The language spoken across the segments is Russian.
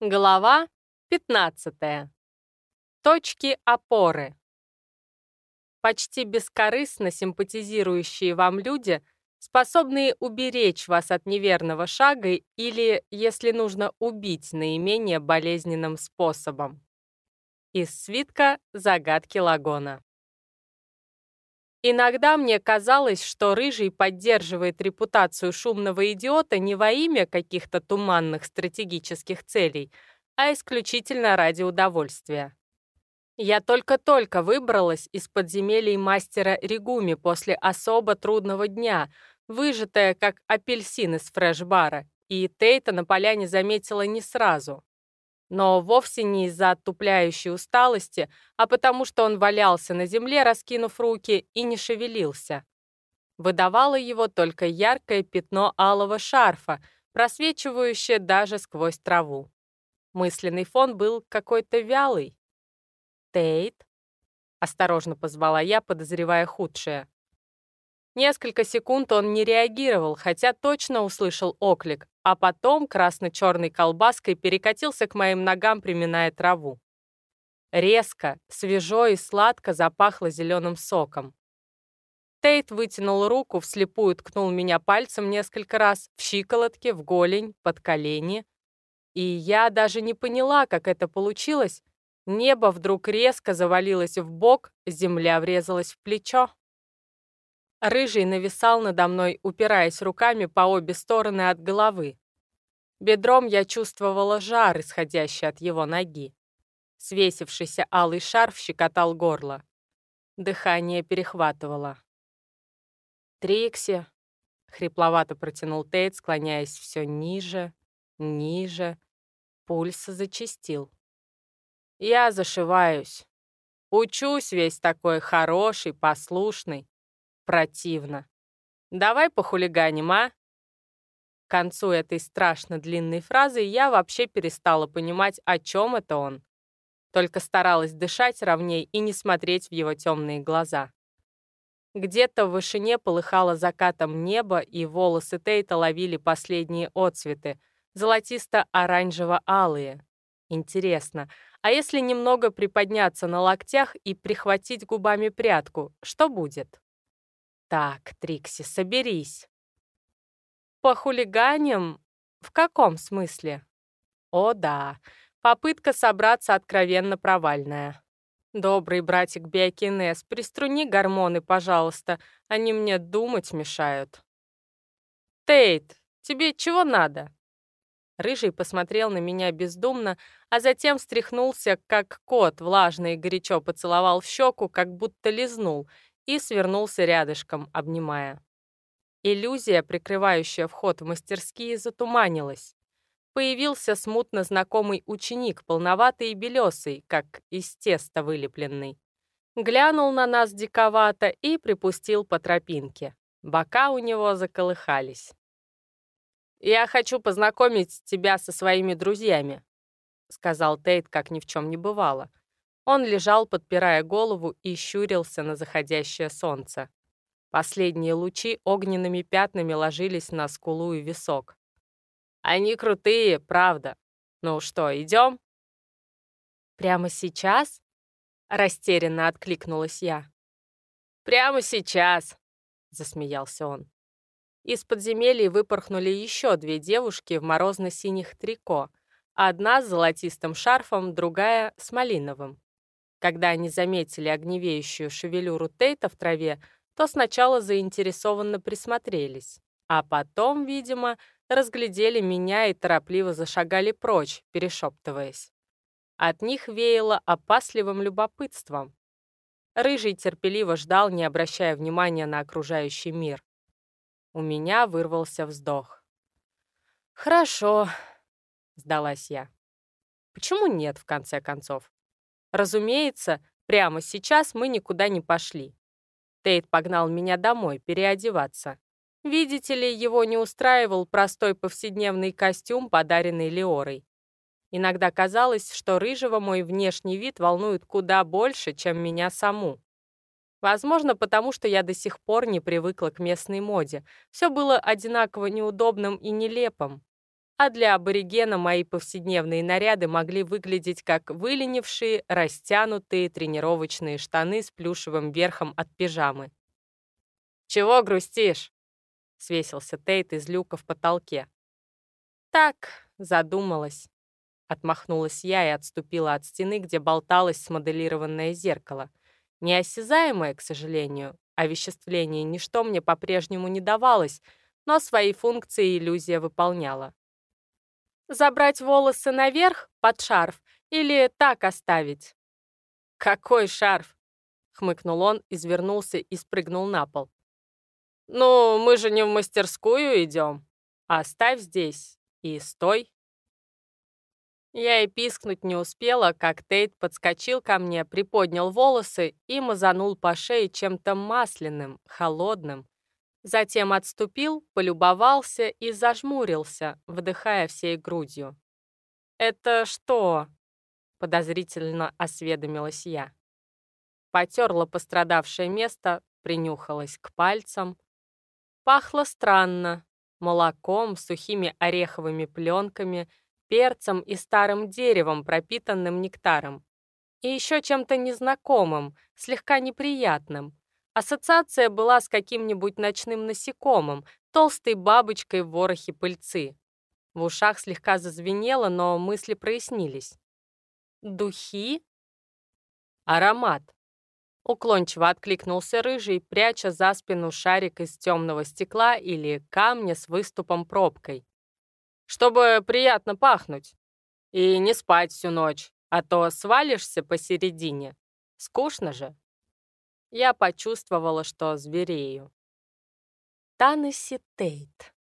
Глава 15. Точки опоры. Почти бескорыстно симпатизирующие вам люди, способные уберечь вас от неверного шага или, если нужно, убить наименее болезненным способом. Из свитка «Загадки Лагона». Иногда мне казалось, что Рыжий поддерживает репутацию шумного идиота не во имя каких-то туманных стратегических целей, а исключительно ради удовольствия. Я только-только выбралась из подземелий мастера Ригуми после особо трудного дня, выжатая как апельсин из фреш-бара, и Тейта на поляне заметила не сразу. Но вовсе не из-за оттупляющей усталости, а потому что он валялся на земле, раскинув руки, и не шевелился. Выдавало его только яркое пятно алого шарфа, просвечивающее даже сквозь траву. Мысленный фон был какой-то вялый. «Тейт?» — осторожно позвала я, подозревая худшее. Несколько секунд он не реагировал, хотя точно услышал оклик, а потом красно-черной колбаской перекатился к моим ногам, приминая траву. Резко, свежо и сладко запахло зеленым соком. Тейт вытянул руку, вслепую ткнул меня пальцем несколько раз в щиколотке, в голень, под колени. И я даже не поняла, как это получилось. Небо вдруг резко завалилось в бок, земля врезалась в плечо. Рыжий нависал надо мной, упираясь руками по обе стороны от головы. Бедром я чувствовала жар, исходящий от его ноги. Свесившийся алый шарф щекотал горло. Дыхание перехватывало. «Трикси!» — хрипловато протянул Тейт, склоняясь все ниже, ниже. Пульс зачастил. «Я зашиваюсь. Учусь весь такой хороший, послушный. Противно. Давай похулиганим, а? К концу этой страшно длинной фразы я вообще перестала понимать, о чем это он. Только старалась дышать ровней и не смотреть в его темные глаза. Где-то в вышине полыхало закатом небо, и волосы Тейта ловили последние отцветы, золотисто-оранжево-алые. Интересно, а если немного приподняться на локтях и прихватить губами прядку, что будет? Так, Трикси, соберись. По хулиганям? В каком смысле? О, да. Попытка собраться откровенно провальная. Добрый братик Биокинез, приструни гормоны, пожалуйста. Они мне думать мешают. Тейт, тебе чего надо? Рыжий посмотрел на меня бездумно, а затем встряхнулся, как кот, влажно и горячо поцеловал в щеку, как будто лизнул — и свернулся рядышком, обнимая. Иллюзия, прикрывающая вход в мастерские, затуманилась. Появился смутно знакомый ученик, полноватый и белесый, как из теста вылепленный. Глянул на нас диковато и припустил по тропинке. Бока у него заколыхались. «Я хочу познакомить тебя со своими друзьями», — сказал Тейт, как ни в чем не бывало. Он лежал, подпирая голову, и щурился на заходящее солнце. Последние лучи огненными пятнами ложились на скулу и висок. «Они крутые, правда. Ну что, идем?» «Прямо сейчас?» — растерянно откликнулась я. «Прямо сейчас!» — засмеялся он. Из подземелий выпорхнули еще две девушки в морозно-синих трико, одна с золотистым шарфом, другая с малиновым. Когда они заметили огневеющую шевелюру Тейта в траве, то сначала заинтересованно присмотрелись, а потом, видимо, разглядели меня и торопливо зашагали прочь, перешептываясь. От них веяло опасливым любопытством. Рыжий терпеливо ждал, не обращая внимания на окружающий мир. У меня вырвался вздох. «Хорошо», — сдалась я. «Почему нет, в конце концов? Разумеется, прямо сейчас мы никуда не пошли. Тейт погнал меня домой переодеваться. Видите ли, его не устраивал простой повседневный костюм, подаренный Леорой. Иногда казалось, что рыжего мой внешний вид волнует куда больше, чем меня саму. Возможно, потому что я до сих пор не привыкла к местной моде. Все было одинаково неудобным и нелепым. А для аборигена мои повседневные наряды могли выглядеть как выленившие, растянутые тренировочные штаны с плюшевым верхом от пижамы. «Чего грустишь?» — свесился Тейт из люка в потолке. «Так», — задумалась. Отмахнулась я и отступила от стены, где болталось смоделированное зеркало. Неосязаемое, к сожалению, овеществление ничто мне по-прежнему не давалось, но свои функции иллюзия выполняла. Забрать волосы наверх под шарф или так оставить? Какой шарф? Хмыкнул он, извернулся и спрыгнул на пол. Ну, мы же не в мастерскую идем. Оставь здесь и стой. Я и пискнуть не успела, как Тейт подскочил ко мне, приподнял волосы и мазанул по шее чем-то масляным, холодным, Затем отступил, полюбовался и зажмурился, вдыхая всей грудью. «Это что?» — подозрительно осведомилась я. Потерла пострадавшее место, принюхалась к пальцам. Пахло странно, молоком, сухими ореховыми пленками, перцем и старым деревом, пропитанным нектаром. И еще чем-то незнакомым, слегка неприятным, Ассоциация была с каким-нибудь ночным насекомым, толстой бабочкой в ворохе пыльцы. В ушах слегка зазвенело, но мысли прояснились. «Духи?» «Аромат», — уклончиво откликнулся рыжий, пряча за спину шарик из темного стекла или камня с выступом пробкой. «Чтобы приятно пахнуть. И не спать всю ночь, а то свалишься посередине. Скучно же». Я почувствовала, что зверею. Танесси Тейт.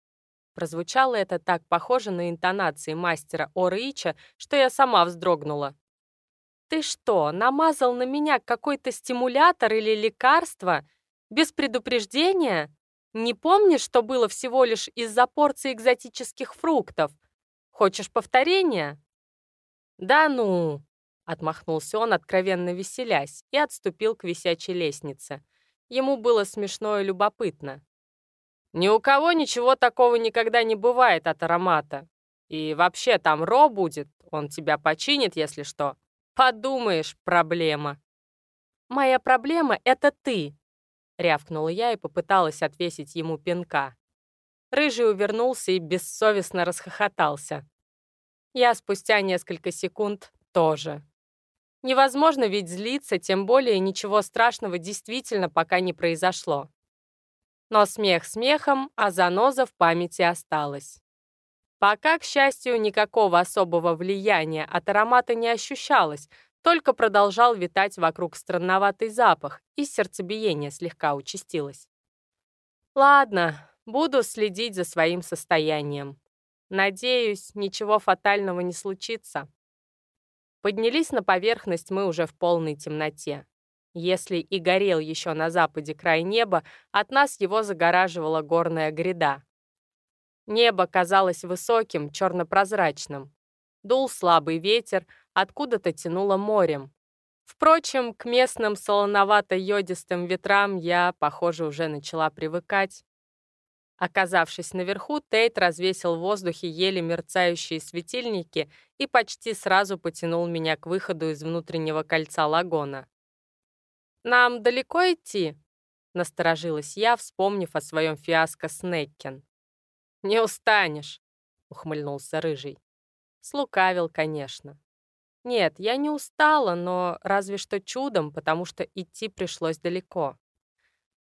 Прозвучало это так похоже на интонации мастера Орича, что я сама вздрогнула. «Ты что, намазал на меня какой-то стимулятор или лекарство? Без предупреждения? Не помнишь, что было всего лишь из-за порции экзотических фруктов? Хочешь повторения?» «Да ну!» Отмахнулся он, откровенно веселясь, и отступил к висячей лестнице. Ему было смешно и любопытно. «Ни у кого ничего такого никогда не бывает от аромата. И вообще там Ро будет, он тебя починит, если что. Подумаешь, проблема». «Моя проблема — это ты», — рявкнула я и попыталась отвесить ему пинка. Рыжий увернулся и бессовестно расхохотался. Я спустя несколько секунд тоже. Невозможно ведь злиться, тем более ничего страшного действительно пока не произошло. Но смех смехом, а заноза в памяти осталась. Пока, к счастью, никакого особого влияния от аромата не ощущалось, только продолжал витать вокруг странноватый запах, и сердцебиение слегка участилось. Ладно, буду следить за своим состоянием. Надеюсь, ничего фатального не случится. Поднялись на поверхность мы уже в полной темноте. Если и горел еще на западе край неба, от нас его загораживала горная гряда. Небо казалось высоким, чернопрозрачным. Дул слабый ветер, откуда-то тянуло морем. Впрочем, к местным солоновато-йодистым ветрам я, похоже, уже начала привыкать. Оказавшись наверху, Тейт развесил в воздухе еле мерцающие светильники и почти сразу потянул меня к выходу из внутреннего кольца лагона. «Нам далеко идти?» — насторожилась я, вспомнив о своем фиаско с Неккен. «Не устанешь», — ухмыльнулся Рыжий. Слукавил, конечно. Нет, я не устала, но разве что чудом, потому что идти пришлось далеко.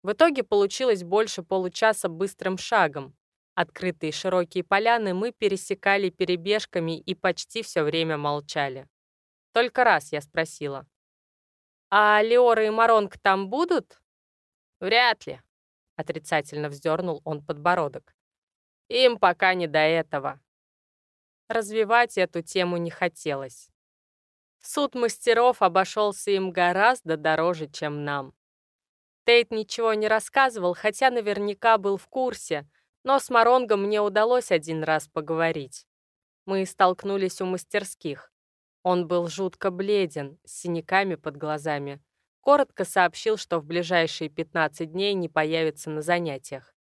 В итоге получилось больше получаса быстрым шагом. Открытые широкие поляны мы пересекали перебежками и почти все время молчали. Только раз я спросила. «А Леора и Маронг там будут?» «Вряд ли», — отрицательно вздернул он подбородок. «Им пока не до этого». Развивать эту тему не хотелось. Суд мастеров обошелся им гораздо дороже, чем нам. Тейт ничего не рассказывал, хотя наверняка был в курсе, но с Маронгом мне удалось один раз поговорить. Мы столкнулись у мастерских. Он был жутко бледен, с синяками под глазами. Коротко сообщил, что в ближайшие 15 дней не появится на занятиях.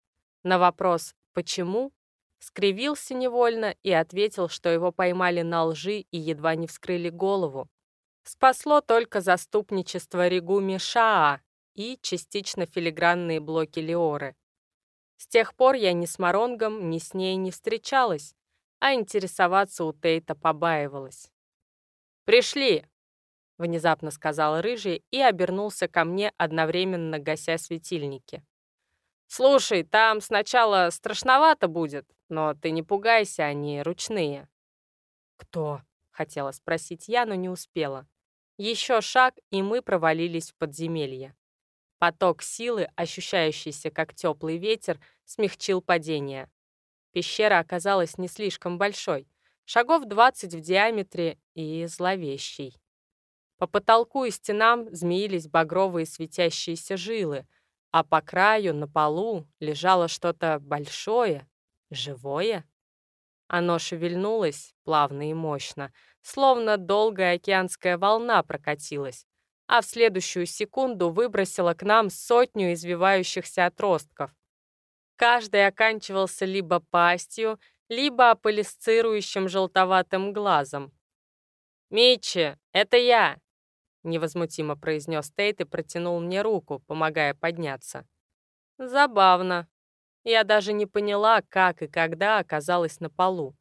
На вопрос «почему?» скривился невольно и ответил, что его поймали на лжи и едва не вскрыли голову. Спасло только заступничество Ригуми Шаа и частично филигранные блоки Леоры. С тех пор я ни с Маронгом, ни с ней не встречалась, а интересоваться у Тейта побаивалась. «Пришли!» — внезапно сказал Рыжий и обернулся ко мне, одновременно гася светильники. «Слушай, там сначала страшновато будет, но ты не пугайся, они ручные». «Кто?» — хотела спросить я, но не успела. Еще шаг, и мы провалились в подземелье. Поток силы, ощущающийся как теплый ветер, смягчил падение. Пещера оказалась не слишком большой, шагов 20 в диаметре и зловещей. По потолку и стенам змеились багровые светящиеся жилы, а по краю, на полу, лежало что-то большое, живое. Оно шевельнулось плавно и мощно, словно долгая океанская волна прокатилась, а в следующую секунду выбросила к нам сотню извивающихся отростков. Каждый оканчивался либо пастью, либо аполисцирующим желтоватым глазом. «Митчи, это я!» — невозмутимо произнес Тейт и протянул мне руку, помогая подняться. Забавно. Я даже не поняла, как и когда оказалась на полу.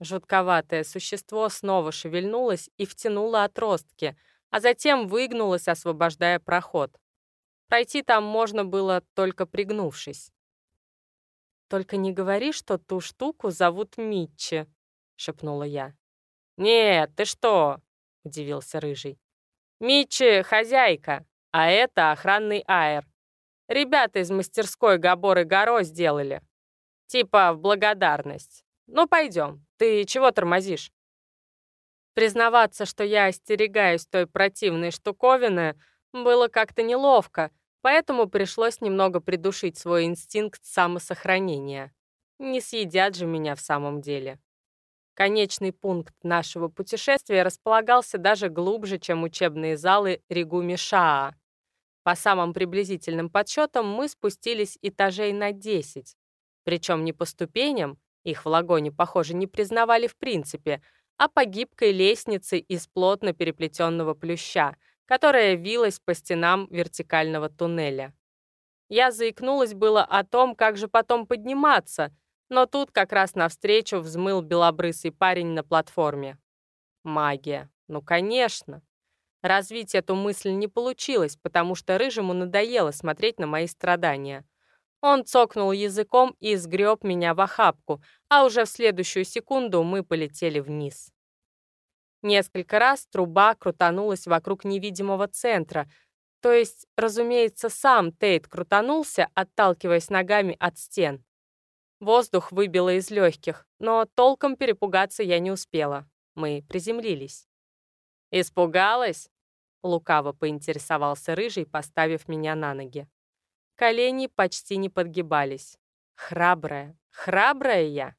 Жутковатое существо снова шевельнулось и втянуло отростки — а затем выгнулась, освобождая проход. Пройти там можно было, только пригнувшись. «Только не говори, что ту штуку зовут Митчи», — шепнула я. «Нет, ты что?» — удивился Рыжий. «Митчи — хозяйка, а это охранный аэр. Ребята из мастерской Габор Горо сделали. Типа в благодарность. Ну, пойдем. Ты чего тормозишь?» Признаваться, что я остерегаюсь той противной штуковины, было как-то неловко, поэтому пришлось немного придушить свой инстинкт самосохранения. Не съедят же меня в самом деле. Конечный пункт нашего путешествия располагался даже глубже, чем учебные залы Ригуми-Шаа. По самым приблизительным подсчетам мы спустились этажей на 10. Причем не по ступеням, их в лагоне, похоже, не признавали в принципе — а по гибкой лестнице из плотно переплетенного плюща, которая вилась по стенам вертикального туннеля. Я заикнулась было о том, как же потом подниматься, но тут как раз навстречу взмыл белобрысый парень на платформе. Магия. Ну, конечно. Развить эту мысль не получилось, потому что Рыжему надоело смотреть на мои страдания. Он цокнул языком и сгреб меня в охапку, а уже в следующую секунду мы полетели вниз. Несколько раз труба крутанулась вокруг невидимого центра, то есть, разумеется, сам Тейт крутанулся, отталкиваясь ногами от стен. Воздух выбило из легких, но толком перепугаться я не успела. Мы приземлились. «Испугалась?» — лукаво поинтересовался Рыжий, поставив меня на ноги. Колени почти не подгибались. Храбрая, храбрая я.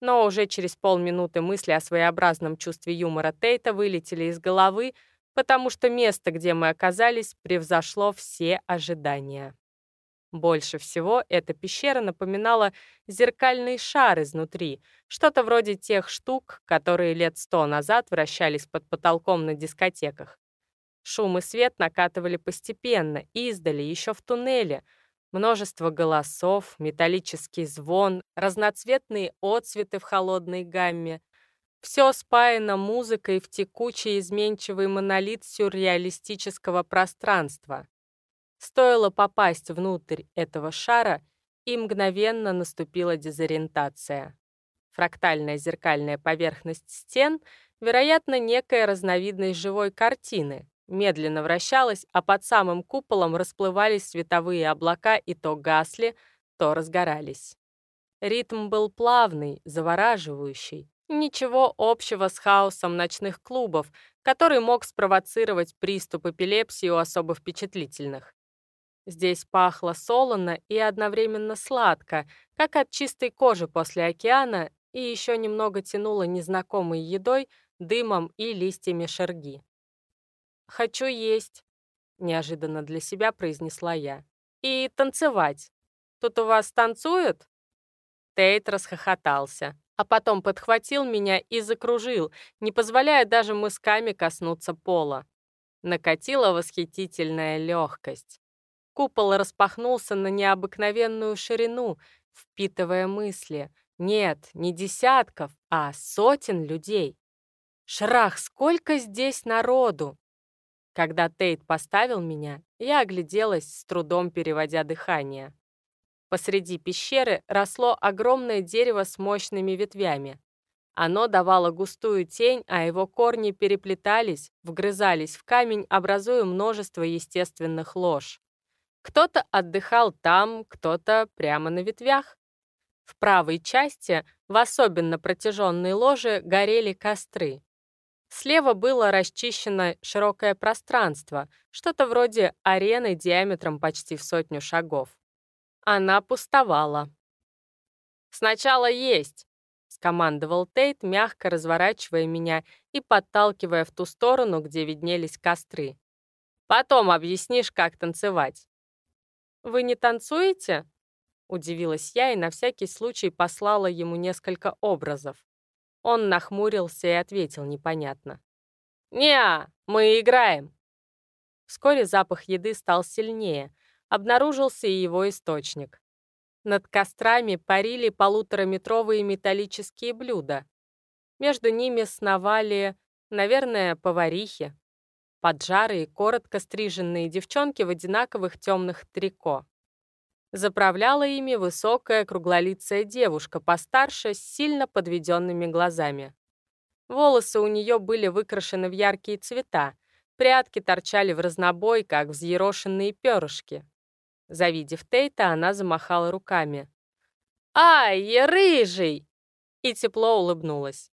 Но уже через полминуты мысли о своеобразном чувстве юмора Тейта вылетели из головы, потому что место, где мы оказались, превзошло все ожидания. Больше всего эта пещера напоминала зеркальный шар изнутри, что-то вроде тех штук, которые лет сто назад вращались под потолком на дискотеках. Шум и свет накатывали постепенно, издали, еще в туннеле. Множество голосов, металлический звон, разноцветные отцветы в холодной гамме. Все спаяно музыкой в текучий изменчивый монолит сюрреалистического пространства. Стоило попасть внутрь этого шара, и мгновенно наступила дезориентация. Фрактальная зеркальная поверхность стен, вероятно, некая разновидность живой картины, медленно вращалась, а под самым куполом расплывались световые облака и то гасли, то разгорались. Ритм был плавный, завораживающий. Ничего общего с хаосом ночных клубов, который мог спровоцировать приступ эпилепсии у особо впечатлительных. Здесь пахло солоно и одновременно сладко, как от чистой кожи после океана, и еще немного тянуло незнакомой едой, дымом и листьями шерги. «Хочу есть», — неожиданно для себя произнесла я. «И танцевать. Тут у вас танцуют?» Тейт расхохотался, а потом подхватил меня и закружил, не позволяя даже мысками коснуться пола. Накатила восхитительная легкость. Купол распахнулся на необыкновенную ширину, впитывая мысли. Нет, не десятков, а сотен людей. Шрах, сколько здесь народу! Когда Тейт поставил меня, я огляделась, с трудом переводя дыхание. Посреди пещеры росло огромное дерево с мощными ветвями. Оно давало густую тень, а его корни переплетались, вгрызались в камень, образуя множество естественных лож. Кто-то отдыхал там, кто-то прямо на ветвях. В правой части, в особенно протяженной ложе, горели костры. Слева было расчищено широкое пространство, что-то вроде арены диаметром почти в сотню шагов. Она пустовала. «Сначала есть!» — скомандовал Тейт, мягко разворачивая меня и подталкивая в ту сторону, где виднелись костры. «Потом объяснишь, как танцевать». «Вы не танцуете?» — удивилась я и на всякий случай послала ему несколько образов. Он нахмурился и ответил непонятно. «Не, мы играем». Вскоре запах еды стал сильнее, обнаружился и его источник. Над кострами парили полутораметровые металлические блюда. Между ними сновали, наверное, поварихи, поджарые, коротко стриженные девчонки в одинаковых темных трико. Заправляла ими высокая круглолицая девушка, постарше, с сильно подведенными глазами. Волосы у нее были выкрашены в яркие цвета, прятки торчали в разнобой, как взъерошенные перышки. Завидев Тейта, она замахала руками. «Ай, рыжий!» и тепло улыбнулась.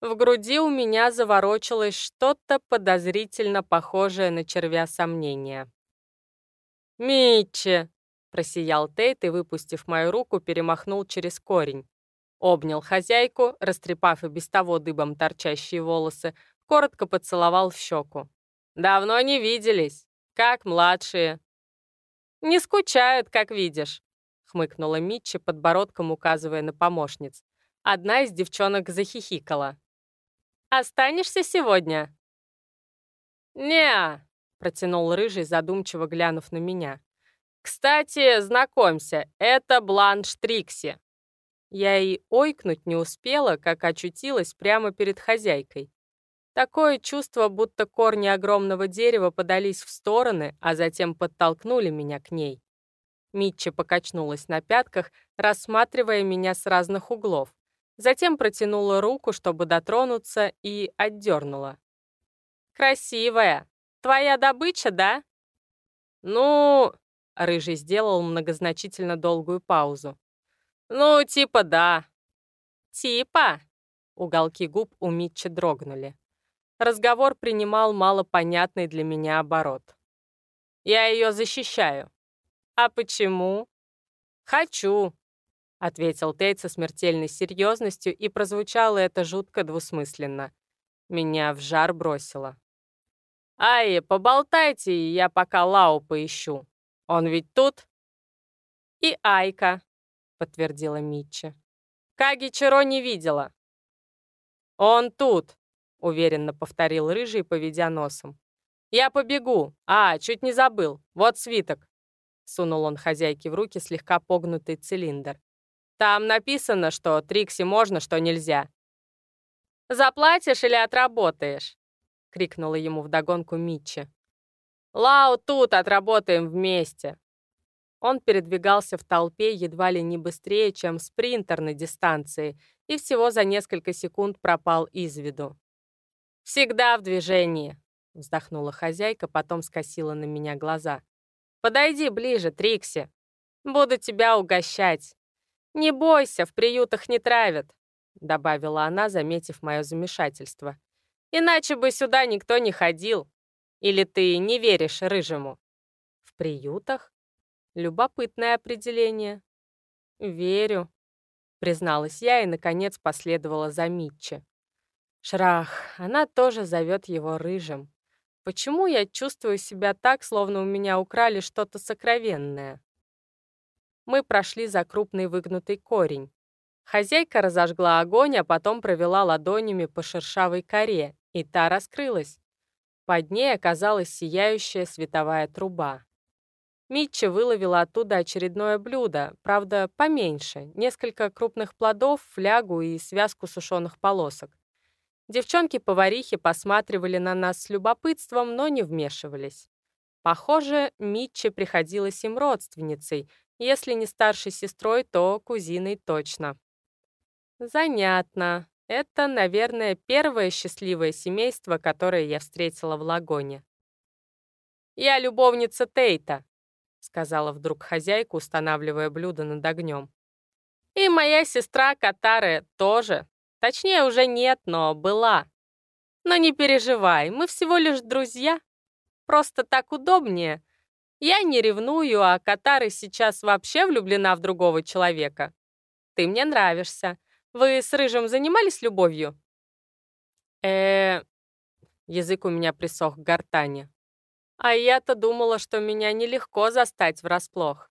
В груди у меня заворочилось что-то подозрительно похожее на червя сомнения. «Митчи!» Просиял Тейт и, выпустив мою руку, перемахнул через корень. Обнял хозяйку, растрепав и без того дыбом торчащие волосы, коротко поцеловал в щеку. «Давно не виделись. Как младшие?» «Не скучают, как видишь», — хмыкнула Митчи, подбородком указывая на помощниц. Одна из девчонок захихикала. «Останешься сегодня?» «Не-а», протянул Рыжий, задумчиво глянув на меня. «Кстати, знакомься, это Бланш Трикси». Я и ойкнуть не успела, как очутилась прямо перед хозяйкой. Такое чувство, будто корни огромного дерева подались в стороны, а затем подтолкнули меня к ней. Митча покачнулась на пятках, рассматривая меня с разных углов. Затем протянула руку, чтобы дотронуться, и отдернула. «Красивая! Твоя добыча, да?» «Ну...» Рыжий сделал многозначительно долгую паузу. «Ну, типа да». «Типа?» Уголки губ у Митча дрогнули. Разговор принимал малопонятный для меня оборот. «Я ее защищаю». «А почему?» «Хочу», — ответил Тейт со смертельной серьезностью, и прозвучало это жутко двусмысленно. Меня в жар бросило. «Ай, поболтайте, я пока Лау поищу», он ведь тут?» «И Айка», — подтвердила Митча. «Каги Чиро не видела». «Он тут», — уверенно повторил Рыжий, поведя носом. «Я побегу. А, чуть не забыл. Вот свиток». Сунул он хозяйке в руки слегка погнутый цилиндр. «Там написано, что Трикси можно, что нельзя». «Заплатишь или отработаешь?» — крикнула ему вдогонку Митча. «Лау тут, отработаем вместе!» Он передвигался в толпе едва ли не быстрее, чем спринтер на дистанции, и всего за несколько секунд пропал из виду. «Всегда в движении», — вздохнула хозяйка, потом скосила на меня глаза. «Подойди ближе, Трикси. Буду тебя угощать. Не бойся, в приютах не травят», — добавила она, заметив мое замешательство. «Иначе бы сюда никто не ходил. Или ты не веришь рыжему? В приютах? Любопытное определение. Верю, призналась я и, наконец, последовала за Митчи. Шрах, она тоже зовет его рыжим. Почему я чувствую себя так, словно у меня украли что-то сокровенное? Мы прошли за крупный выгнутый корень. Хозяйка разожгла огонь, а потом провела ладонями по шершавой коре, и та раскрылась. Под ней оказалась сияющая световая труба. Митча выловила оттуда очередное блюдо, правда, поменьше, несколько крупных плодов, флягу и связку сушеных полосок. Девчонки-поварихи посматривали на нас с любопытством, но не вмешивались. Похоже, Митче приходилась им родственницей, если не старшей сестрой, то кузиной точно. Занятно. Это, наверное, первое счастливое семейство, которое я встретила в Лагоне. «Я любовница Тейта», — сказала вдруг хозяйка, устанавливая блюдо над огнем. «И моя сестра Катаре тоже. Точнее, уже нет, но была. Но не переживай, мы всего лишь друзья. Просто так удобнее. Я не ревную, а Катары сейчас вообще влюблена в другого человека. Ты мне нравишься. Вы с Рыжим занимались любовью?» э Язык у меня присох к гортани. А я-то думала, что меня нелегко застать врасплох.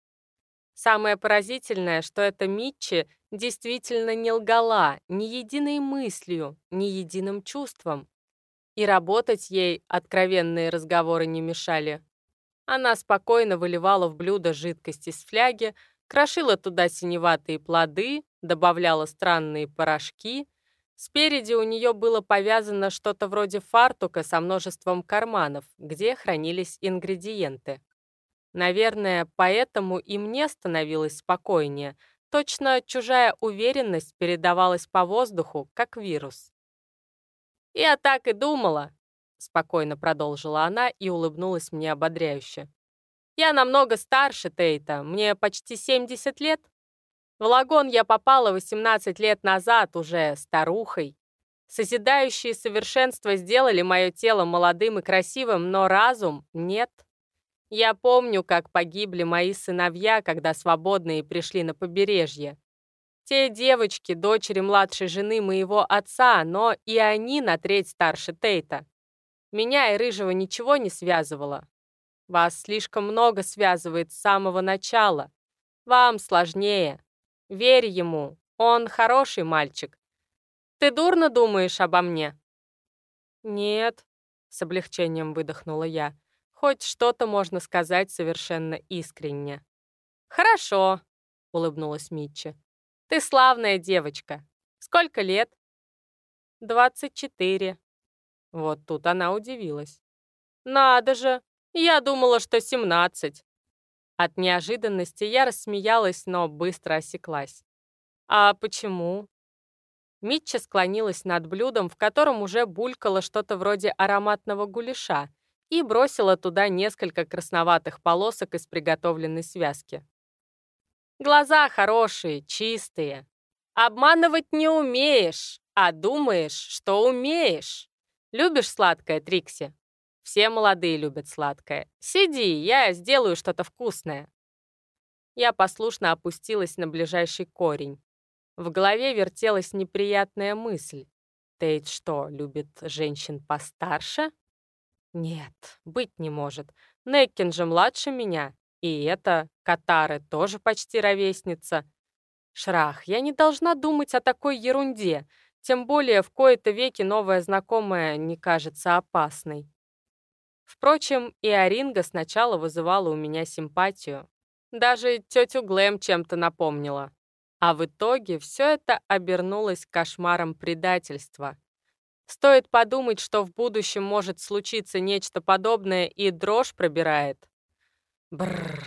Самое поразительное, что эта Митчи действительно не лгала ни единой мыслью, ни единым чувством. И работать ей откровенные разговоры не мешали. Она спокойно выливала в блюдо жидкость из фляги, крошила туда синеватые плоды, добавляла странные порошки, Спереди у нее было повязано что-то вроде фартука со множеством карманов, где хранились ингредиенты. Наверное, поэтому и мне становилось спокойнее. Точно чужая уверенность передавалась по воздуху, как вирус. «Я так и думала», — спокойно продолжила она и улыбнулась мне ободряюще. «Я намного старше Тейта, мне почти 70 лет, в лагон я попала 18 лет назад, уже старухой. Созидающие совершенства сделали мое тело молодым и красивым, но разум нет. Я помню, как погибли мои сыновья, когда свободные пришли на побережье. Те девочки, дочери младшей жены моего отца, но и они на треть старше Тейта. Меня и Рыжего ничего не связывало. Вас слишком много связывает с самого начала. Вам сложнее. Верь ему, он хороший мальчик. Ты дурно думаешь обо мне?» «Нет», — с облегчением выдохнула я. «Хоть что-то можно сказать совершенно искренне». «Хорошо», — улыбнулась Митчи. «Ты славная девочка. Сколько лет?» «Двадцать четыре». Вот тут она удивилась. «Надо же! Я думала, что семнадцать. От неожиданности я рассмеялась, но быстро осеклась. «А почему?» Митча склонилась над блюдом, в котором уже булькало что-то вроде ароматного гуляша, и бросила туда несколько красноватых полосок из приготовленной связки. «Глаза хорошие, чистые. Обманывать не умеешь, а думаешь, что умеешь. Любишь сладкое, Трикси?» Все молодые любят сладкое. Сиди, я сделаю что-то вкусное. Я послушно опустилась на ближайший корень. В голове вертелась неприятная мысль. Тейт что, любит женщин постарше? Нет, быть не может. Неккин же младше меня. И это, Катары, тоже почти ровесница. Шрах, я не должна думать о такой ерунде, тем более в кои-то веки новая знакомая не кажется опасной. Впрочем, и Оринга сначала вызывала у меня симпатию. Даже тетю Глэм чем-то напомнила. А в итоге все это обернулось кошмаром предательства. Стоит подумать, что в будущем может случиться нечто подобное, и дрожь пробирает. Бррр.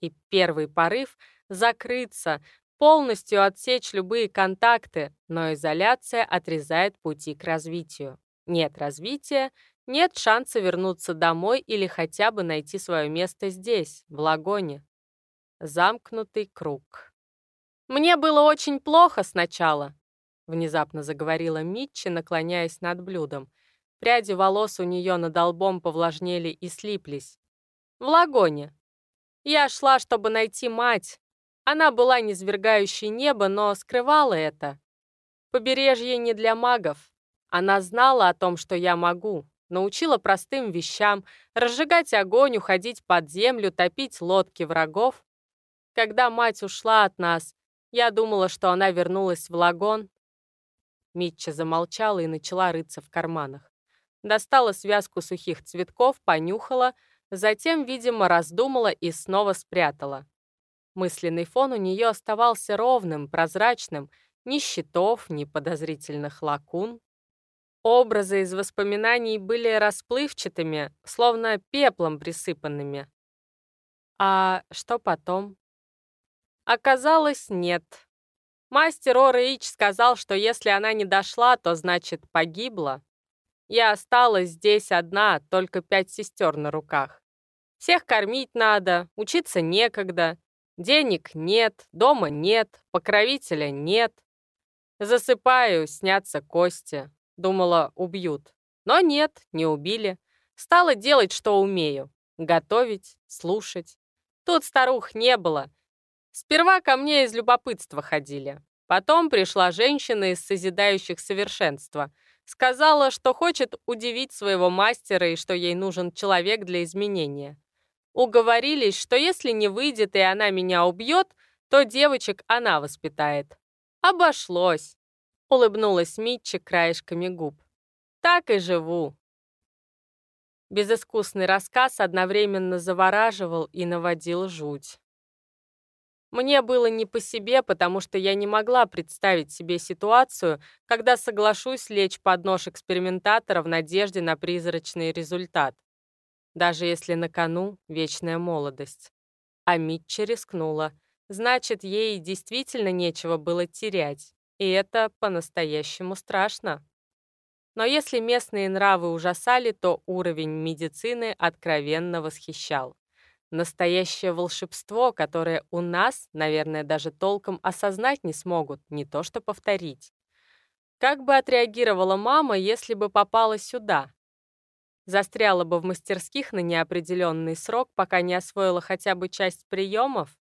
И первый порыв — закрыться, полностью отсечь любые контакты, но изоляция отрезает пути к развитию. Нет развития нет шанса вернуться домой или хотя бы найти свое место здесь, в Лагоне. Замкнутый круг. «Мне было очень плохо сначала», — внезапно заговорила Митчи, наклоняясь над блюдом. Пряди волос у нее над лбом повлажнели и слиплись. «В Лагоне. Я шла, чтобы найти мать. Она была низвергающей небо, но скрывала это. Побережье не для магов. Она знала о том, что я могу, научила простым вещам, разжигать огонь, уходить под землю, топить лодки врагов. Когда мать ушла от нас, Я думала, что она вернулась в лагон. Митча замолчала и начала рыться в карманах. Достала связку сухих цветков, понюхала, затем, видимо, раздумала и снова спрятала. Мысленный фон у нее оставался ровным, прозрачным, ни щитов, ни подозрительных лакун. Образы из воспоминаний были расплывчатыми, словно пеплом присыпанными. А что потом? Оказалось, нет. Мастер Ораич сказал, что если она не дошла, то значит погибла. Я осталась здесь одна, только пять сестер на руках. Всех кормить надо, учиться некогда. Денег нет, дома нет, покровителя нет. Засыпаю, снятся кости. Думала, убьют. Но нет, не убили. Стала делать, что умею. Готовить, слушать. Тут старух не было. Сперва ко мне из любопытства ходили. Потом пришла женщина из созидающих совершенства. Сказала, что хочет удивить своего мастера и что ей нужен человек для изменения. Уговорились, что если не выйдет и она меня убьет, то девочек она воспитает. Обошлось. Улыбнулась Митчи краешками губ. Так и живу. Безыскусный рассказ одновременно завораживал и наводил жуть. Мне было не по себе, потому что я не могла представить себе ситуацию, когда соглашусь лечь под нож экспериментатора в надежде на призрачный результат. Даже если на кону вечная молодость. А Митчи рискнула. Значит, ей действительно нечего было терять. И это по-настоящему страшно. Но если местные нравы ужасали, то уровень медицины откровенно восхищал. Настоящее волшебство, которое у нас, наверное, даже толком осознать не смогут, не то что повторить. Как бы отреагировала мама, если бы попала сюда? Застряла бы в мастерских на неопределенный срок, пока не освоила хотя бы часть приемов?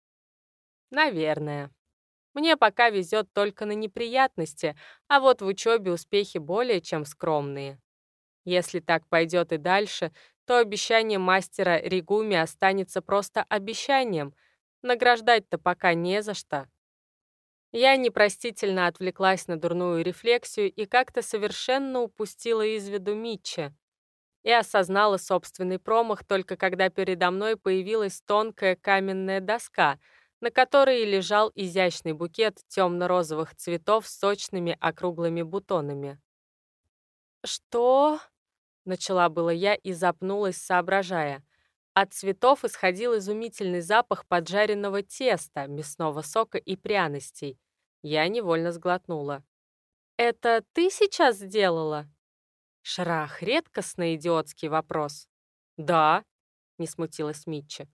Наверное. Мне пока везет только на неприятности, а вот в учебе успехи более чем скромные. Если так пойдет и дальше, то обещание мастера Ригуми останется просто обещанием. Награждать-то пока не за что. Я непростительно отвлеклась на дурную рефлексию и как-то совершенно упустила из виду Митча. И осознала собственный промах только когда передо мной появилась тонкая каменная доска — на которой лежал изящный букет темно-розовых цветов с сочными округлыми бутонами. «Что?» — начала было я и запнулась, соображая. От цветов исходил изумительный запах поджаренного теста, мясного сока и пряностей. Я невольно сглотнула. «Это ты сейчас сделала?» Шрах, редкостный идиотский вопрос. «Да», — не смутилась Митча.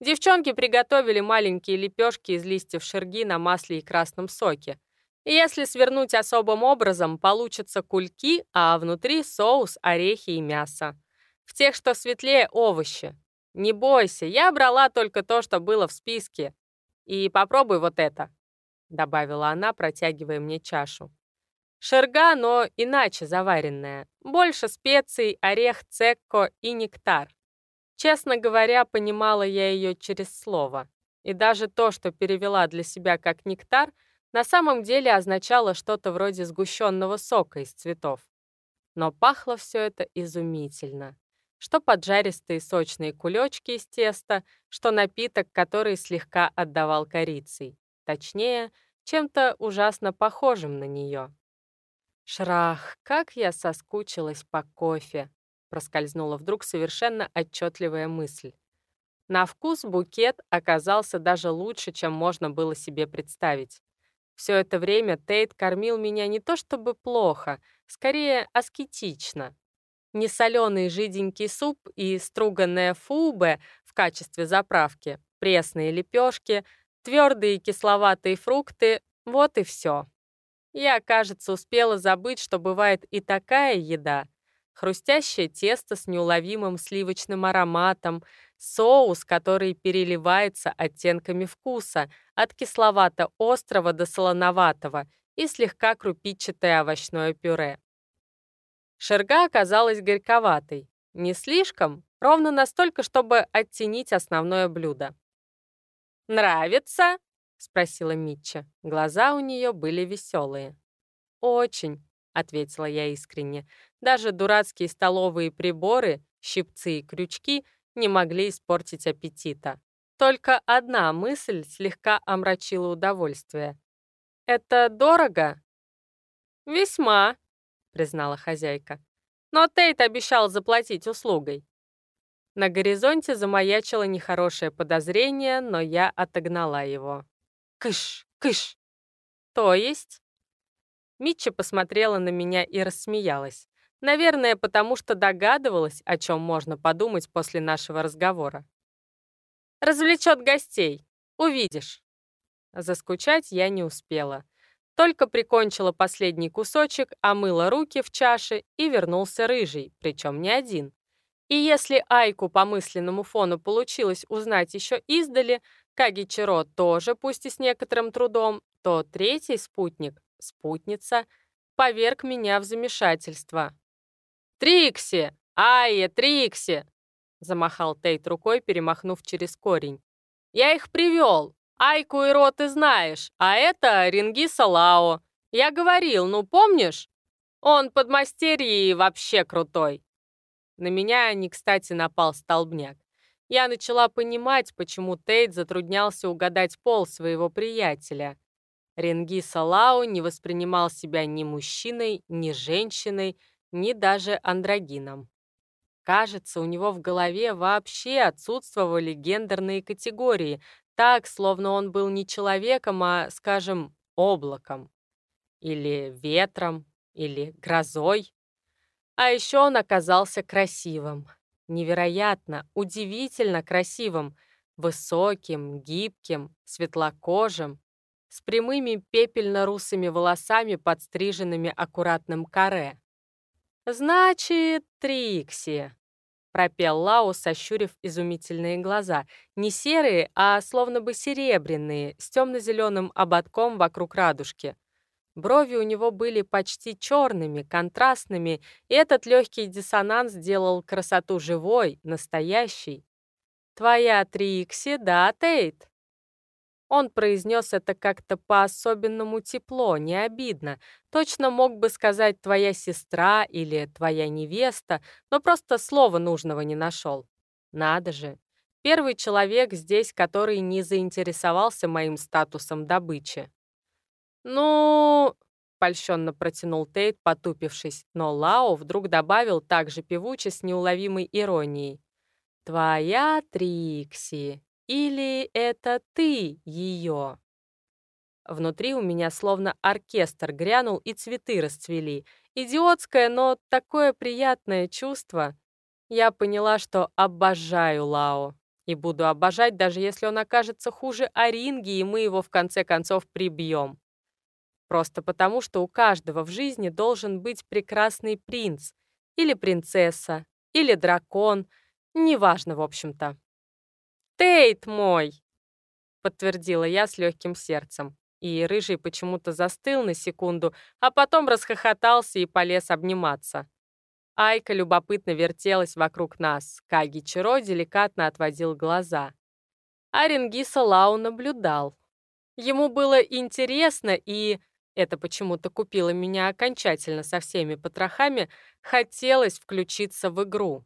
Девчонки приготовили маленькие лепешки из листьев шерги на масле и красном соке. И если свернуть особым образом, получатся кульки, а внутри соус, орехи и мясо. В тех, что светлее, овощи. Не бойся, я брала только то, что было в списке. И попробуй вот это, добавила она, протягивая мне чашу. Шерга, но иначе заваренная. Больше специй, орех, цекко и нектар. Честно говоря, понимала я ее через слово. И даже то, что перевела для себя как нектар, на самом деле означало что-то вроде сгущенного сока из цветов. Но пахло все это изумительно. Что поджаристые сочные кулечки из теста, что напиток, который слегка отдавал корицей. Точнее, чем-то ужасно похожим на нее. Шрах, как я соскучилась по кофе проскользнула вдруг совершенно отчетливая мысль. На вкус букет оказался даже лучше, чем можно было себе представить. Все это время Тейт кормил меня не то чтобы плохо, скорее аскетично. Несоленый жиденький суп и струганная фубе в качестве заправки, пресные лепешки, твердые кисловатые фрукты — вот и все. Я, кажется, успела забыть, что бывает и такая еда, хрустящее тесто с неуловимым сливочным ароматом, соус, который переливается оттенками вкуса, от кисловато-острого до солоноватого и слегка крупичатое овощное пюре. Шерга оказалась горьковатой. Не слишком, ровно настолько, чтобы оттенить основное блюдо. «Нравится?» — спросила Митча. Глаза у нее были веселые. «Очень», — ответила я искренне. Даже дурацкие столовые приборы, щипцы и крючки не могли испортить аппетита. Только одна мысль слегка омрачила удовольствие. «Это дорого?» «Весьма», — признала хозяйка. «Но Тейт обещал заплатить услугой». На горизонте замаячило нехорошее подозрение, но я отогнала его. «Кыш, кыш!» «То есть?» Митча посмотрела на меня и рассмеялась. Наверное, потому что догадывалась, о чем можно подумать после нашего разговора. «Развлечет гостей. Увидишь». Заскучать я не успела. Только прикончила последний кусочек, омыла руки в чаше и вернулся рыжий, причем не один. И если Айку по мысленному фону получилось узнать еще издали, Кагичиро тоже, пусть и с некоторым трудом, то третий спутник, спутница, поверг меня в замешательство. «Трикси! Айе, Трикси!» замахал Тейт рукой, перемахнув через корень. «Я их привел! Айку и Ро ты знаешь, а это Рингиса Лао. Я говорил, ну помнишь? Он подмастерье и вообще крутой. На меня не кстати напал столбняк. Я начала понимать, почему Тейт затруднялся угадать пол своего приятеля. Рингиса Лао не воспринимал себя ни мужчиной, ни женщиной, ни даже андрогином. Кажется, у него в голове вообще отсутствовали гендерные категории, так, словно он был не человеком, а, скажем, облаком. Или ветром, или грозой. А еще он оказался красивым. Невероятно, удивительно красивым. Высоким, гибким, светлокожим, с прямыми пепельно-русыми волосами, подстриженными аккуратным каре. «Значит, Трикси», пропел Лао, сощурив изумительные глаза. Не серые, а словно бы серебряные, с темно-зеленым ободком вокруг радужки. Брови у него были почти черными, контрастными, и этот легкий диссонанс сделал красоту живой, настоящей. «Твоя Трикси, да, Тейт?» Он произнес это как-то по-особенному тепло, не обидно. Точно мог бы сказать «твоя сестра» или «твоя невеста», но просто слова нужного не нашел. Надо же. Первый человек здесь, который не заинтересовался моим статусом добычи. «Ну...» — польщенно протянул Тейт, потупившись, но Лао вдруг добавил так же певуче с неуловимой иронией. «Твоя Трикси». Или это ты ее? Внутри у меня словно оркестр грянул и цветы расцвели. Идиотское, но такое приятное чувство. Я поняла, что обожаю Лао. И буду обожать, даже если он окажется хуже Оринги, и мы его в конце концов прибьем. Просто потому, что у каждого в жизни должен быть прекрасный принц, или принцесса, или дракон, неважно, в общем-то. «Тейт мой!» — подтвердила я с легким сердцем. И Рыжий почему-то застыл на секунду, а потом расхохотался и полез обниматься. Айка любопытно вертелась вокруг нас. Каги Чиро деликатно отводил глаза. А Ренгиса Лау наблюдал. Ему было интересно, и это почему-то купило меня окончательно со всеми потрохами, хотелось включиться в игру.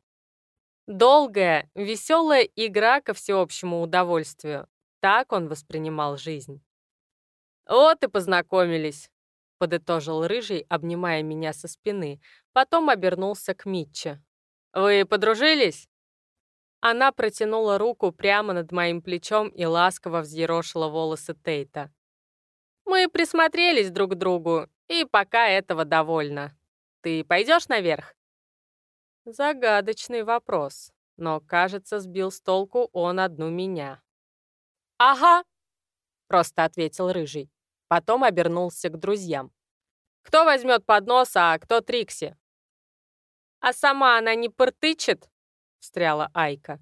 Долгая, веселая игра ко всеобщему удовольствию. Так он воспринимал жизнь. «Вот и познакомились», — подытожил Рыжий, обнимая меня со спины. Потом обернулся к Митче. «Вы подружились?» Она протянула руку прямо над моим плечом и ласково взъерошила волосы Тейта. «Мы присмотрелись друг к другу, и пока этого довольно. Ты пойдешь наверх?» Загадочный вопрос, но, кажется, сбил с толку он одну меня. «Ага», — просто ответил Рыжий. Потом обернулся к друзьям. «Кто возьмет поднос, а кто Трикси?» «А сама она не пыртычет?» — встряла Айка.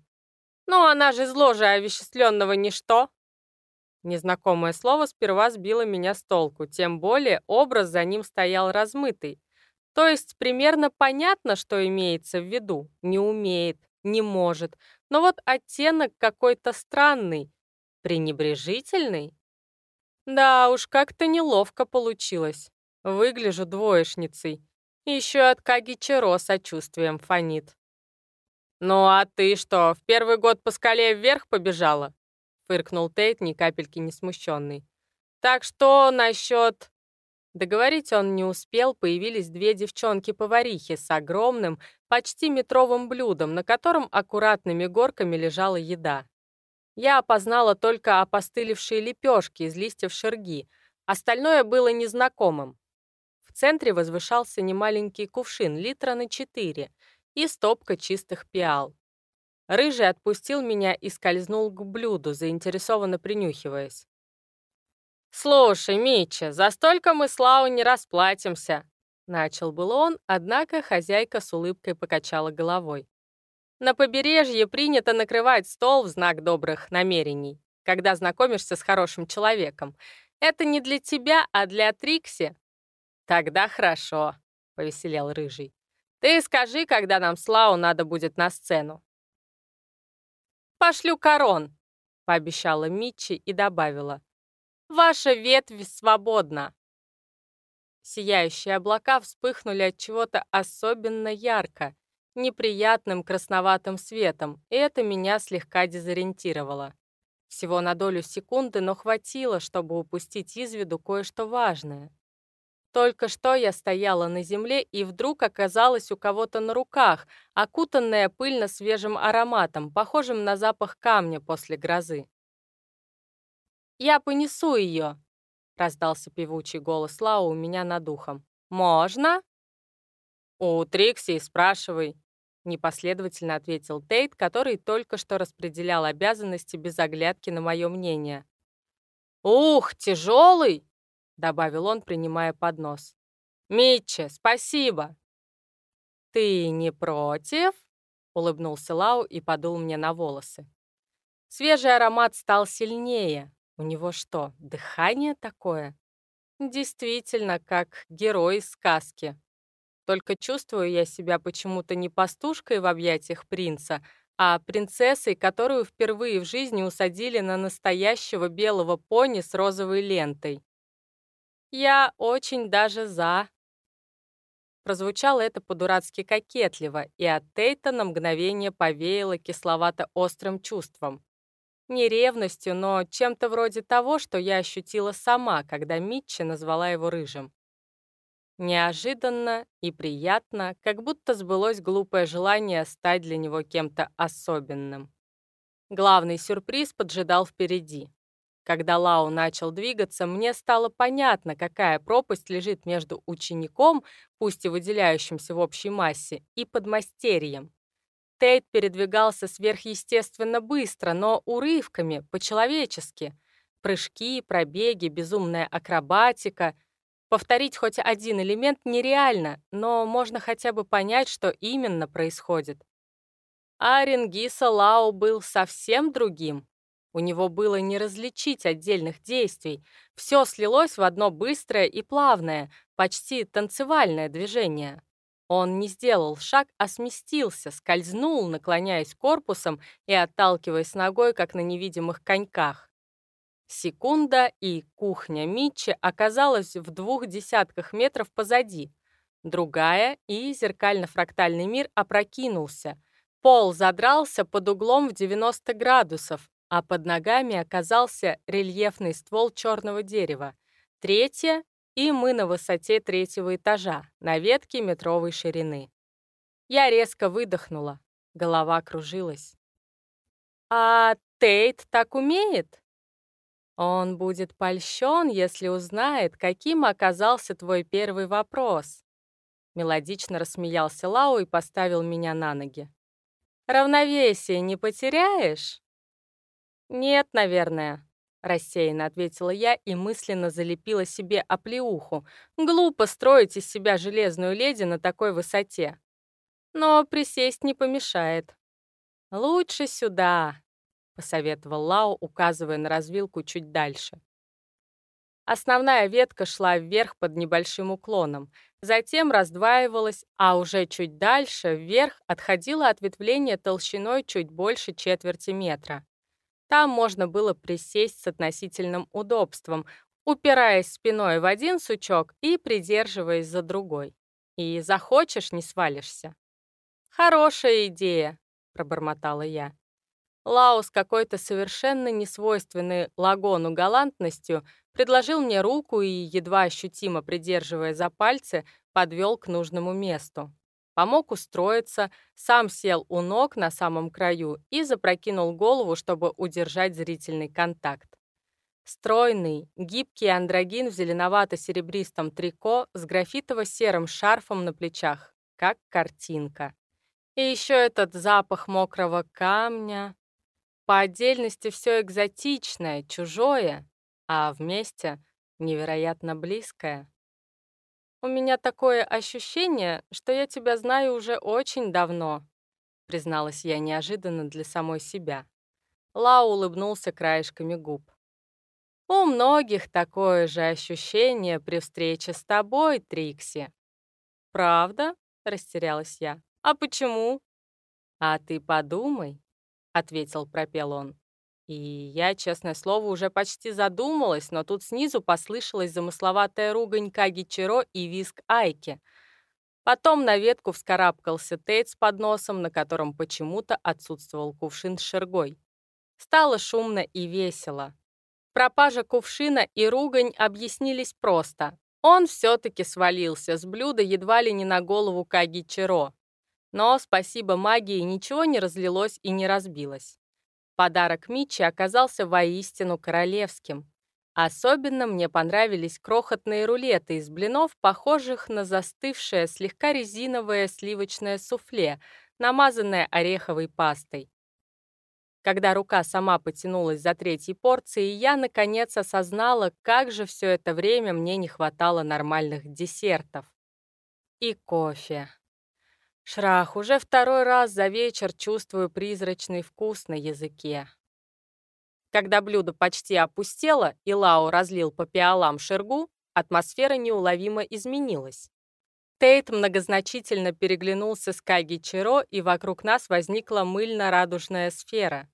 «Ну, она же зло же овеществленного ничто!» Незнакомое слово сперва сбило меня с толку, тем более образ за ним стоял размытый, то есть примерно понятно, что имеется в виду. Не умеет, не может. Но вот оттенок какой-то странный, пренебрежительный. Да уж, как-то неловко получилось. Выгляжу двоечницей. Еще от Каги Чиро сочувствием фонит. «Ну а ты что, в первый год по скале вверх побежала?» — фыркнул Тейт, ни капельки не смущенный. «Так что насчет...» Договорить он не успел, появились две девчонки-поварихи с огромным, почти метровым блюдом, на котором аккуратными горками лежала еда. Я опознала только опостылевшие лепешки из листьев шерги, остальное было незнакомым. В центре возвышался немаленький кувшин литра на четыре и стопка чистых пиал. Рыжий отпустил меня и скользнул к блюду, заинтересованно принюхиваясь. «Слушай, Митча, за столько мы славу не расплатимся!» Начал был он, однако хозяйка с улыбкой покачала головой. «На побережье принято накрывать стол в знак добрых намерений, когда знакомишься с хорошим человеком. Это не для тебя, а для Трикси». «Тогда хорошо», — повеселел Рыжий. «Ты скажи, когда нам Славу надо будет на сцену». «Пошлю корон», — пообещала Митчи и добавила. Ваша ветвь свободна!» Сияющие облака вспыхнули от чего-то особенно ярко, неприятным красноватым светом, и это меня слегка дезориентировало. Всего на долю секунды, но хватило, чтобы упустить из виду кое-что важное. Только что я стояла на земле и вдруг оказалась у кого-то на руках, окутанная пыльно-свежим ароматом, похожим на запах камня после грозы. «Я понесу ее!» — раздался певучий голос Лау у меня над духом. «Можно?» «У Трикси спрашивай», — непоследовательно ответил Тейт, который только что распределял обязанности без оглядки на мое мнение. «Ух, тяжелый!» — добавил он, принимая поднос. «Митче, спасибо!» «Ты не против?» — улыбнулся Лау и подул мне на волосы. Свежий аромат стал сильнее, у него что, дыхание такое? Действительно, как герой сказки. Только чувствую я себя почему-то не пастушкой в объятиях принца, а принцессой, которую впервые в жизни усадили на настоящего белого пони с розовой лентой. Я очень даже за. Прозвучало это по-дурацки кокетливо, и от Тейта на мгновение повеяло кисловато-острым чувством. Не ревностью, но чем-то вроде того, что я ощутила сама, когда Митчи назвала его рыжим. Неожиданно и приятно, как будто сбылось глупое желание стать для него кем-то особенным. Главный сюрприз поджидал впереди. Когда Лау начал двигаться, мне стало понятно, какая пропасть лежит между учеником, пусть и выделяющимся в общей массе, и подмастерьем. Тейт передвигался сверхъестественно быстро, но урывками, по-человечески. Прыжки, пробеги, безумная акробатика. Повторить хоть один элемент нереально, но можно хотя бы понять, что именно происходит. А Ренгиса Лао был совсем другим. У него было не различить отдельных действий. Все слилось в одно быстрое и плавное, почти танцевальное движение. Он не сделал шаг, а сместился, скользнул, наклоняясь корпусом и отталкиваясь ногой, как на невидимых коньках. Секунда, и кухня Митчи оказалась в двух десятках метров позади. Другая, и зеркально-фрактальный мир опрокинулся. Пол задрался под углом в 90 градусов, а под ногами оказался рельефный ствол черного дерева. Третья, и мы на высоте третьего этажа, на ветке метровой ширины. Я резко выдохнула, голова кружилась. «А Тейт так умеет?» «Он будет польщен, если узнает, каким оказался твой первый вопрос». Мелодично рассмеялся Лау и поставил меня на ноги. «Равновесие не потеряешь?» «Нет, наверное», Рассеянно ответила я и мысленно залепила себе оплеуху. Глупо строить из себя железную леди на такой высоте. Но присесть не помешает. «Лучше сюда», — посоветовал Лао, указывая на развилку чуть дальше. Основная ветка шла вверх под небольшим уклоном, затем раздваивалась, а уже чуть дальше, вверх, отходило ответвление толщиной чуть больше четверти метра. Там можно было присесть с относительным удобством. упираясь спиной в один сучок и придерживаясь за другой. И захочешь, не свалишься. «Хорошая идея», — пробормотала я. Лао с какой-то совершенно несвойственной лагону галантностью предложил мне руку и, едва ощутимо придерживая за пальцы, подвел к нужному месту. Помог устроиться, сам сел у ног на самом краю и запрокинул голову, чтобы удержать зрительный контакт. Стройный, гибкий андрогин в зеленовато-серебристом трико с графитово-серым шарфом на плечах, как картинка. И еще этот запах мокрого камня. По отдельности все экзотичное, чужое, а вместе невероятно близкое. «У меня такое ощущение, что я тебя знаю уже очень давно», призналась я неожиданно для самой себя. Лау улыбнулся краешками губ. У многих такое же ощущение при встрече с тобой, Трикси. Правда? Растерялась я. А почему? А ты подумай, ответил пропел он. И я, честное слово, уже почти задумалась, но тут снизу послышалась замысловатая ругань Каги Чиро и виск Айки. Потом на ветку вскарабкался Тейт с подносом, на котором почему-то отсутствовал кувшин с шергой. Стало шумно и весело. Пропажа кувшина и ругань объяснились просто. Он все-таки свалился с блюда едва ли не на голову Каги Чиро. Но, спасибо магии, ничего не разлилось и не разбилось. Подарок Мичи оказался воистину королевским. Особенно мне понравились крохотные рулеты из блинов, похожих на застывшее слегка резиновое сливочное суфле, намазанное ореховой пастой. Когда рука сама потянулась за третьей порцией, я, наконец, осознала, как же все это время мне не хватало нормальных десертов. И кофе. Шрах, уже второй раз за вечер чувствую призрачный вкус на языке. Когда блюдо почти опустело, и Лао разлил по пиалам шергу, атмосфера неуловимо изменилась. Тейт многозначительно переглянулся с Каги Чиро, и вокруг нас возникла мыльно-радужная сфера.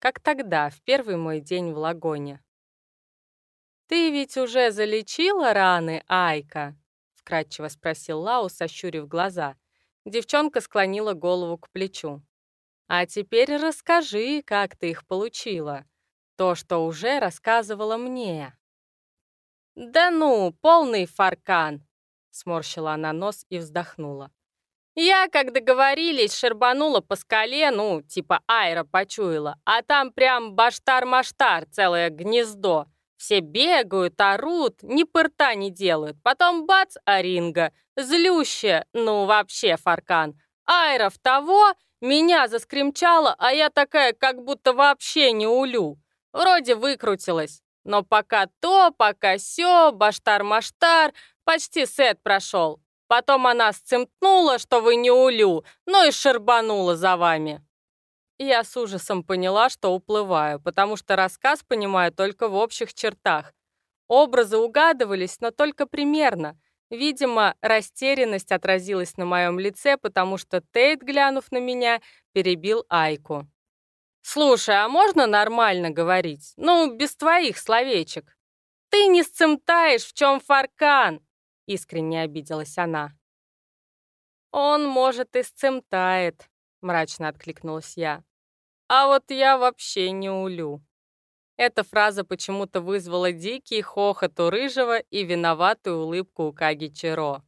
Как тогда, в первый мой день в лагоне. «Ты ведь уже залечила раны, Айка?» — вкратчиво спросил Лаус, сощурив глаза. Девчонка склонила голову к плечу. «А теперь расскажи, как ты их получила. То, что уже рассказывала мне». «Да ну, полный фаркан!» Сморщила она нос и вздохнула. Я, как договорились, шербанула по скале, ну, типа айра почуяла, а там прям баштар-маштар, целое гнездо. Все бегают, орут, ни пырта не делают. Потом бац, аринга, злющая, ну вообще фаркан. Айров того, меня заскремчала, а я такая, как будто вообще не улю. Вроде выкрутилась. Но пока то, пока сё, баштар-маштар, Почти сет прошел. Потом она сцемтнула, что вы не улю, ну и шербанула за вами. Я с ужасом поняла, что уплываю, потому что рассказ понимаю только в общих чертах. Образы угадывались, но только примерно. Видимо, растерянность отразилась на моем лице, потому что Тейт, глянув на меня, перебил Айку. «Слушай, а можно нормально говорить? Ну, без твоих словечек. Ты не сцемтаешь, в чем фаркан!» — искренне обиделась она. «Он, может, и сцемтает», — мрачно откликнулась я. «А вот я вообще не улю». Эта фраза почему-то вызвала дикий хохот у Рыжего и виноватую улыбку у Каги Чиро.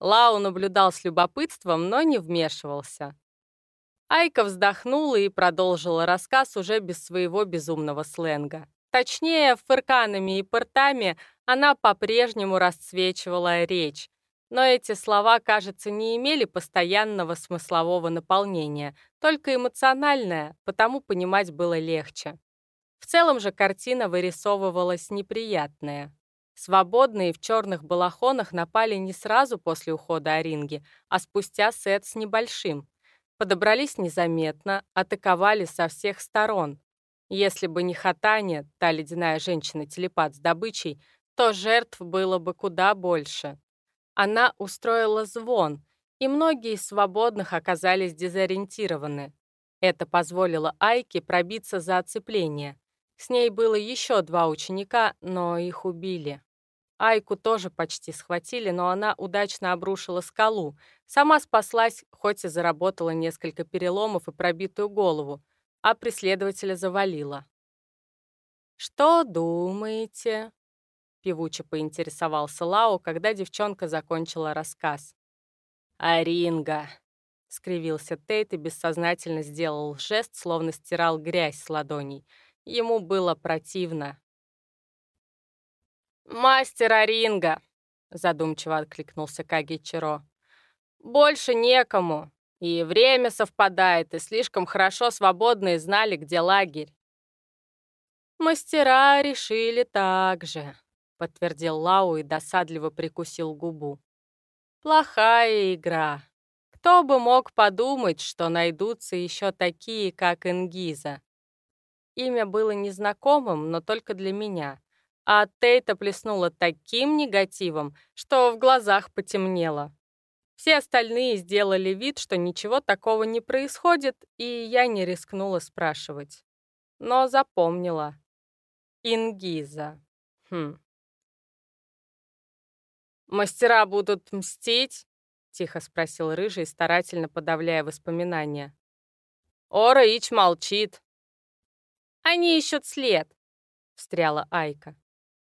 Лау наблюдал с любопытством, но не вмешивался. Айка вздохнула и продолжила рассказ уже без своего безумного сленга. Точнее, фырканами и портами она по-прежнему расцвечивала речь, но эти слова, кажется, не имели постоянного смыслового наполнения, только эмоциональное, потому понимать было легче. В целом же картина вырисовывалась неприятная. Свободные в черных балахонах напали не сразу после ухода Оринги, а спустя сет с небольшим. Подобрались незаметно, атаковали со всех сторон. Если бы не Хатаня, та ледяная женщина-телепат с добычей, то жертв было бы куда больше. Она устроила звон, и многие из свободных оказались дезориентированы. Это позволило Айке пробиться за оцепление. С ней было еще два ученика, но их убили. Айку тоже почти схватили, но она удачно обрушила скалу. Сама спаслась, хоть и заработала несколько переломов и пробитую голову, а преследователя завалила. «Что думаете?» — певуче поинтересовался Лао, когда девчонка закончила рассказ. «Аринга!» — скривился Тейт и бессознательно сделал жест, словно стирал грязь с ладоней. Ему было противно. «Мастер Аринга!» — задумчиво откликнулся Кагичиро. «Больше некому, и время совпадает, и слишком хорошо свободные знали, где лагерь. «Мастера решили так же», — подтвердил Лау и досадливо прикусил губу. «Плохая игра. Кто бы мог подумать, что найдутся еще такие, как Ингиза?» Имя было незнакомым, но только для меня, а Тейта плеснула таким негативом, что в глазах потемнело. Все остальные сделали вид, что ничего такого не происходит, и я не рискнула спрашивать. Но запомнила. Ингиза. Хм. «Мастера будут мстить?» — тихо спросил Рыжий, старательно подавляя воспоминания. «Ора Ич молчит». «Они ищут след», — встряла Айка.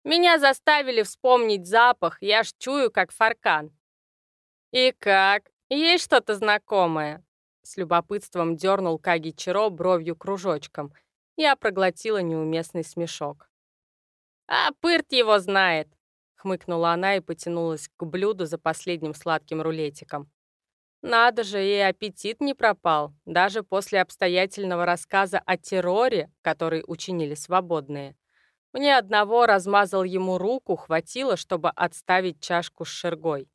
«Меня заставили вспомнить запах, я ж чую, как фаркан». «И как? Есть что-то знакомое?» С любопытством дернул Каги Чиро бровью кружочком — я проглотила неуместный смешок. «А пырт его знает!» — хмыкнула она и потянулась к блюду за последним сладким рулетиком. Надо же, и аппетит не пропал, даже после обстоятельного рассказа о терроре, который учинили свободные. Мне одного размазал ему руку, хватило, чтобы отставить чашку с шергой.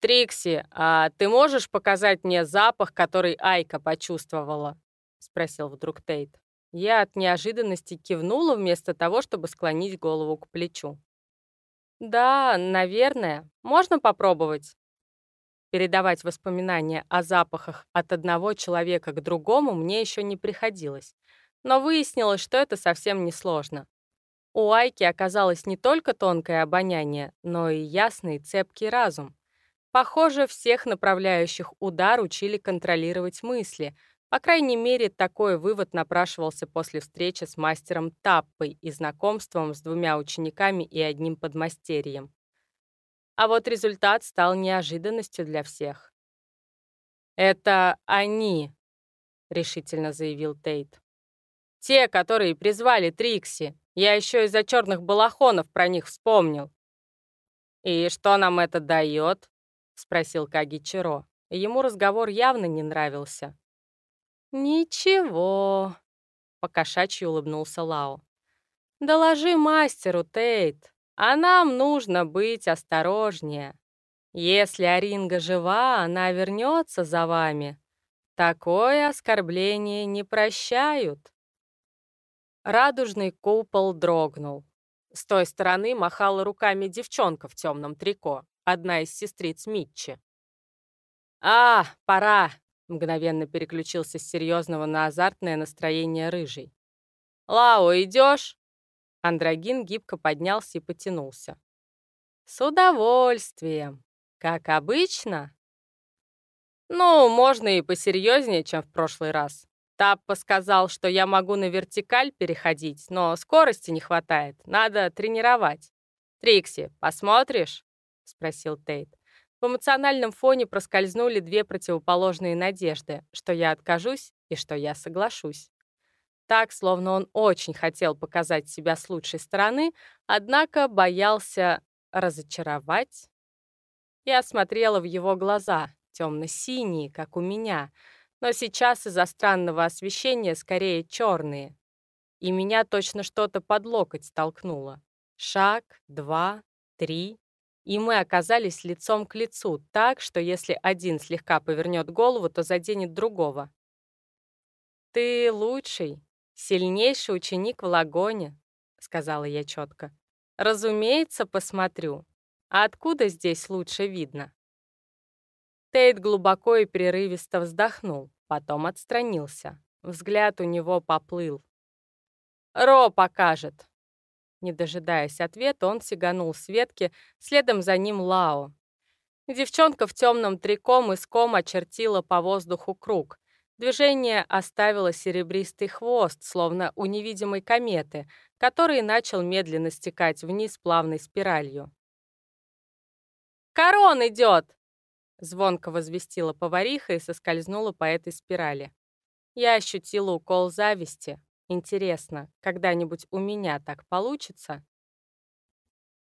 «Трикси, а ты можешь показать мне запах, который Айка почувствовала?» спросил вдруг Тейт. Я от неожиданности кивнула вместо того, чтобы склонить голову к плечу. «Да, наверное. Можно попробовать?» Передавать воспоминания о запахах от одного человека к другому мне еще не приходилось, но выяснилось, что это совсем не сложно. У Айки оказалось не только тонкое обоняние, но и ясный цепкий разум. Похоже, всех направляющих удар учили контролировать мысли, по крайней мере, такой вывод напрашивался после встречи с мастером Таппой и знакомством с двумя учениками и одним подмастерьем. А вот результат стал неожиданностью для всех. «Это они», — решительно заявил Тейт. «Те, которые призвали Трикси. Я еще из-за черных балахонов про них вспомнил». «И что нам это дает?» — спросил Каги Чиро. Ему разговор явно не нравился. «Ничего», — покошачьи улыбнулся Лао. «Доложи мастеру, Тейт, а нам нужно быть осторожнее. Если Аринга жива, она вернется за вами. Такое оскорбление не прощают». Радужный купол дрогнул. С той стороны махала руками девчонка в темном трико, одна из сестриц Митчи. «А, пора!» Мгновенно переключился с серьезного на азартное настроение рыжий. «Лао, идешь?» Андрогин гибко поднялся и потянулся. «С удовольствием. Как обычно?» «Ну, можно и посерьезнее, чем в прошлый раз. Таппа сказал, что я могу на вертикаль переходить, но скорости не хватает, надо тренировать. Трикси, посмотришь?» — спросил Тейт. В эмоциональном фоне проскользнули две противоположные надежды, что я откажусь и что я соглашусь. Так, словно он очень хотел показать себя с лучшей стороны, однако боялся разочаровать. Я смотрела в его глаза, темно-синие, как у меня, но сейчас из-за странного освещения скорее черные. И меня точно что-то под локоть столкнуло. Шаг, два, три и мы оказались лицом к лицу, так, что если один слегка повернет голову, то заденет другого. «Ты лучший, сильнейший ученик в Лагоне», — сказала я четко. «Разумеется, посмотрю. А откуда здесь лучше видно?» Тейт глубоко и прерывисто вздохнул, потом отстранился. Взгляд у него поплыл. Ро покажет». Не дожидаясь ответа, он сиганул с ветки, следом за ним Лао. Девчонка в темном трико мыском очертила по воздуху круг. Движение оставило серебристый хвост, словно у невидимой кометы, который начал медленно стекать вниз плавной спиралью. «Корон идет!» Звонко возвестила повариха и соскользнула по этой спирали. Я ощутила укол зависти. Интересно, когда-нибудь у меня так получится?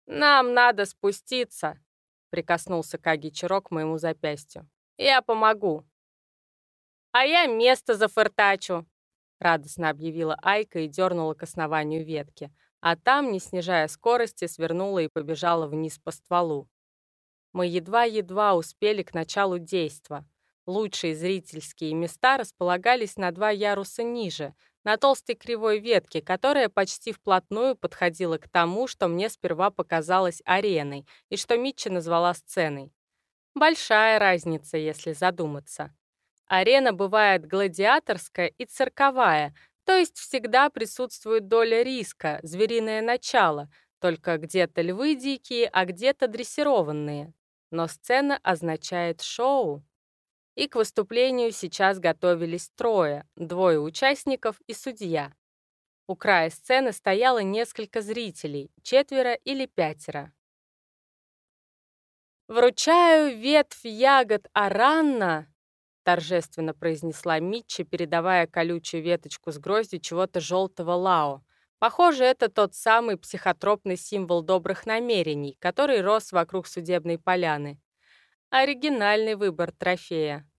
«Нам надо спуститься», — прикоснулся Каги Чиро к моему запястью. «Я помогу». «А я место зафыртачу», — радостно объявила Айка и дернула к основанию ветки, а там, не снижая скорости, свернула и побежала вниз по стволу. Мы едва-едва успели к началу действа. Лучшие зрительские места располагались на два яруса ниже, на толстой кривой ветке, которая почти вплотную подходила к тому, что мне сперва показалось ареной и что Митча назвала сценой. Большая разница, если задуматься. Арена бывает гладиаторская и цирковая, то есть всегда присутствует доля риска, звериное начало, только где-то львы дикие, а где-то дрессированные. Но сцена означает шоу. И к выступлению сейчас готовились трое, двое участников и судья. У края сцены стояло несколько зрителей, четверо или пятеро. «Вручаю ветвь ягод Аранна», торжественно произнесла Митчи, передавая колючую веточку с гроздью чего-то желтого лао. Похоже, это тот самый психотропный символ добрых намерений, который рос вокруг судебной поляны. Оригинальный выбор трофея.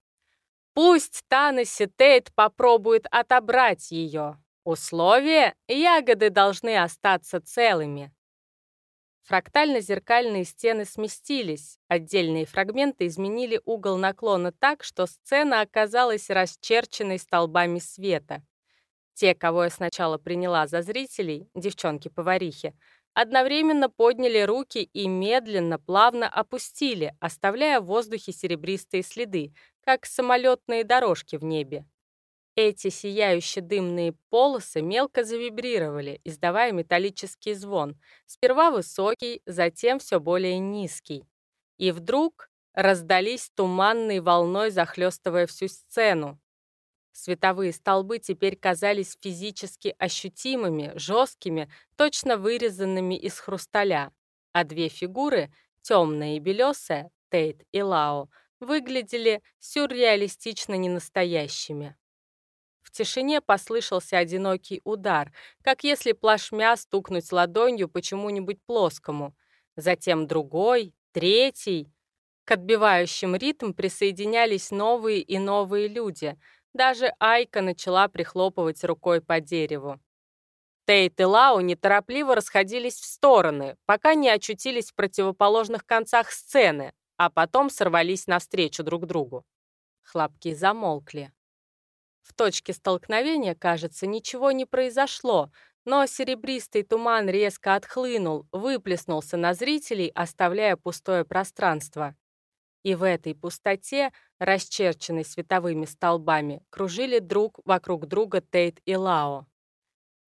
Пусть Танаси Тейт попробует отобрать ее. Условие — ягоды должны остаться целыми. Фрактально-зеркальные стены сместились, отдельные фрагменты изменили угол наклона так, что сцена оказалась расчерченной столбами света. Те, кого я сначала приняла за зрителей, девчонки-поварихи, одновременно подняли руки и медленно, плавно опустили, оставляя в воздухе серебристые следы, как самолетные дорожки в небе. Эти сияющие дымные полосы мелко завибрировали, издавая металлический звон, сперва высокий, затем все более низкий. И вдруг раздались туманной волной, захлестывая всю сцену. Световые столбы теперь казались физически ощутимыми, жесткими, точно вырезанными из хрусталя, а две фигуры, темная и белесая, Тейт и Лао, выглядели сюрреалистично ненастоящими. В тишине послышался одинокий удар, как если плашмя стукнуть ладонью почему-нибудь плоскому. Затем другой, третий. К отбивающим ритм присоединялись новые и новые люди — даже Айка начала прихлопывать рукой по дереву. Тейт и Лао неторопливо расходились в стороны, пока не очутились в противоположных концах сцены, а потом сорвались навстречу друг другу. Хлопки замолкли. В точке столкновения, кажется, ничего не произошло, но серебристый туман резко отхлынул, выплеснулся на зрителей, оставляя пустое пространство. И в этой пустоте, расчерченной световыми столбами, кружили друг вокруг друга Тейт и Лао.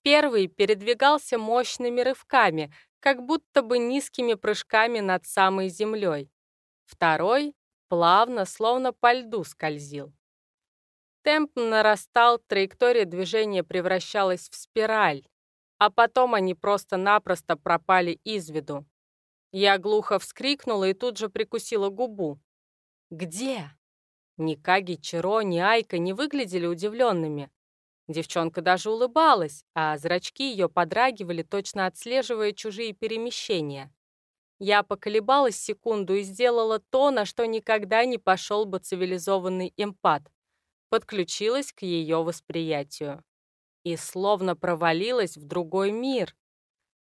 Первый передвигался мощными рывками, как будто бы низкими прыжками над самой землей. Второй плавно, словно по льду скользил. Темп нарастал, траектория движения превращалась в спираль, а потом они просто-напросто пропали из виду. Я глухо вскрикнула и тут же прикусила губу. «Где?» Ни Каги, Чиро, ни Айка не выглядели удивленными. Девчонка даже улыбалась, а зрачки ее подрагивали, точно отслеживая чужие перемещения. Я поколебалась секунду и сделала то, на что никогда не пошел бы цивилизованный эмпат. Подключилась к ее восприятию. И словно провалилась в другой мир.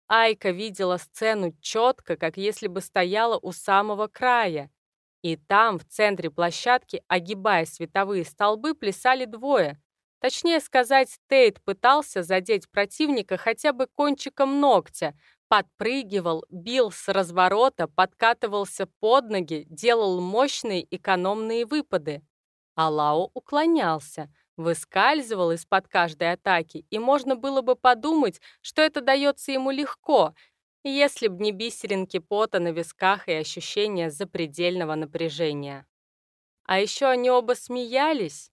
Айка видела сцену четко, как если бы стояла у самого края. И там, в центре площадки, огибая световые столбы, плясали двое. Точнее сказать, Тейт пытался задеть противника хотя бы кончиком ногтя, подпрыгивал, бил с разворота, подкатывался под ноги, делал мощные экономные выпады. А Лао уклонялся, Выскальзывал из-под каждой атаки, и можно было бы подумать, что это дается ему легко, если б не бисеринки пота на висках и ощущение запредельного напряжения. А еще они оба смеялись.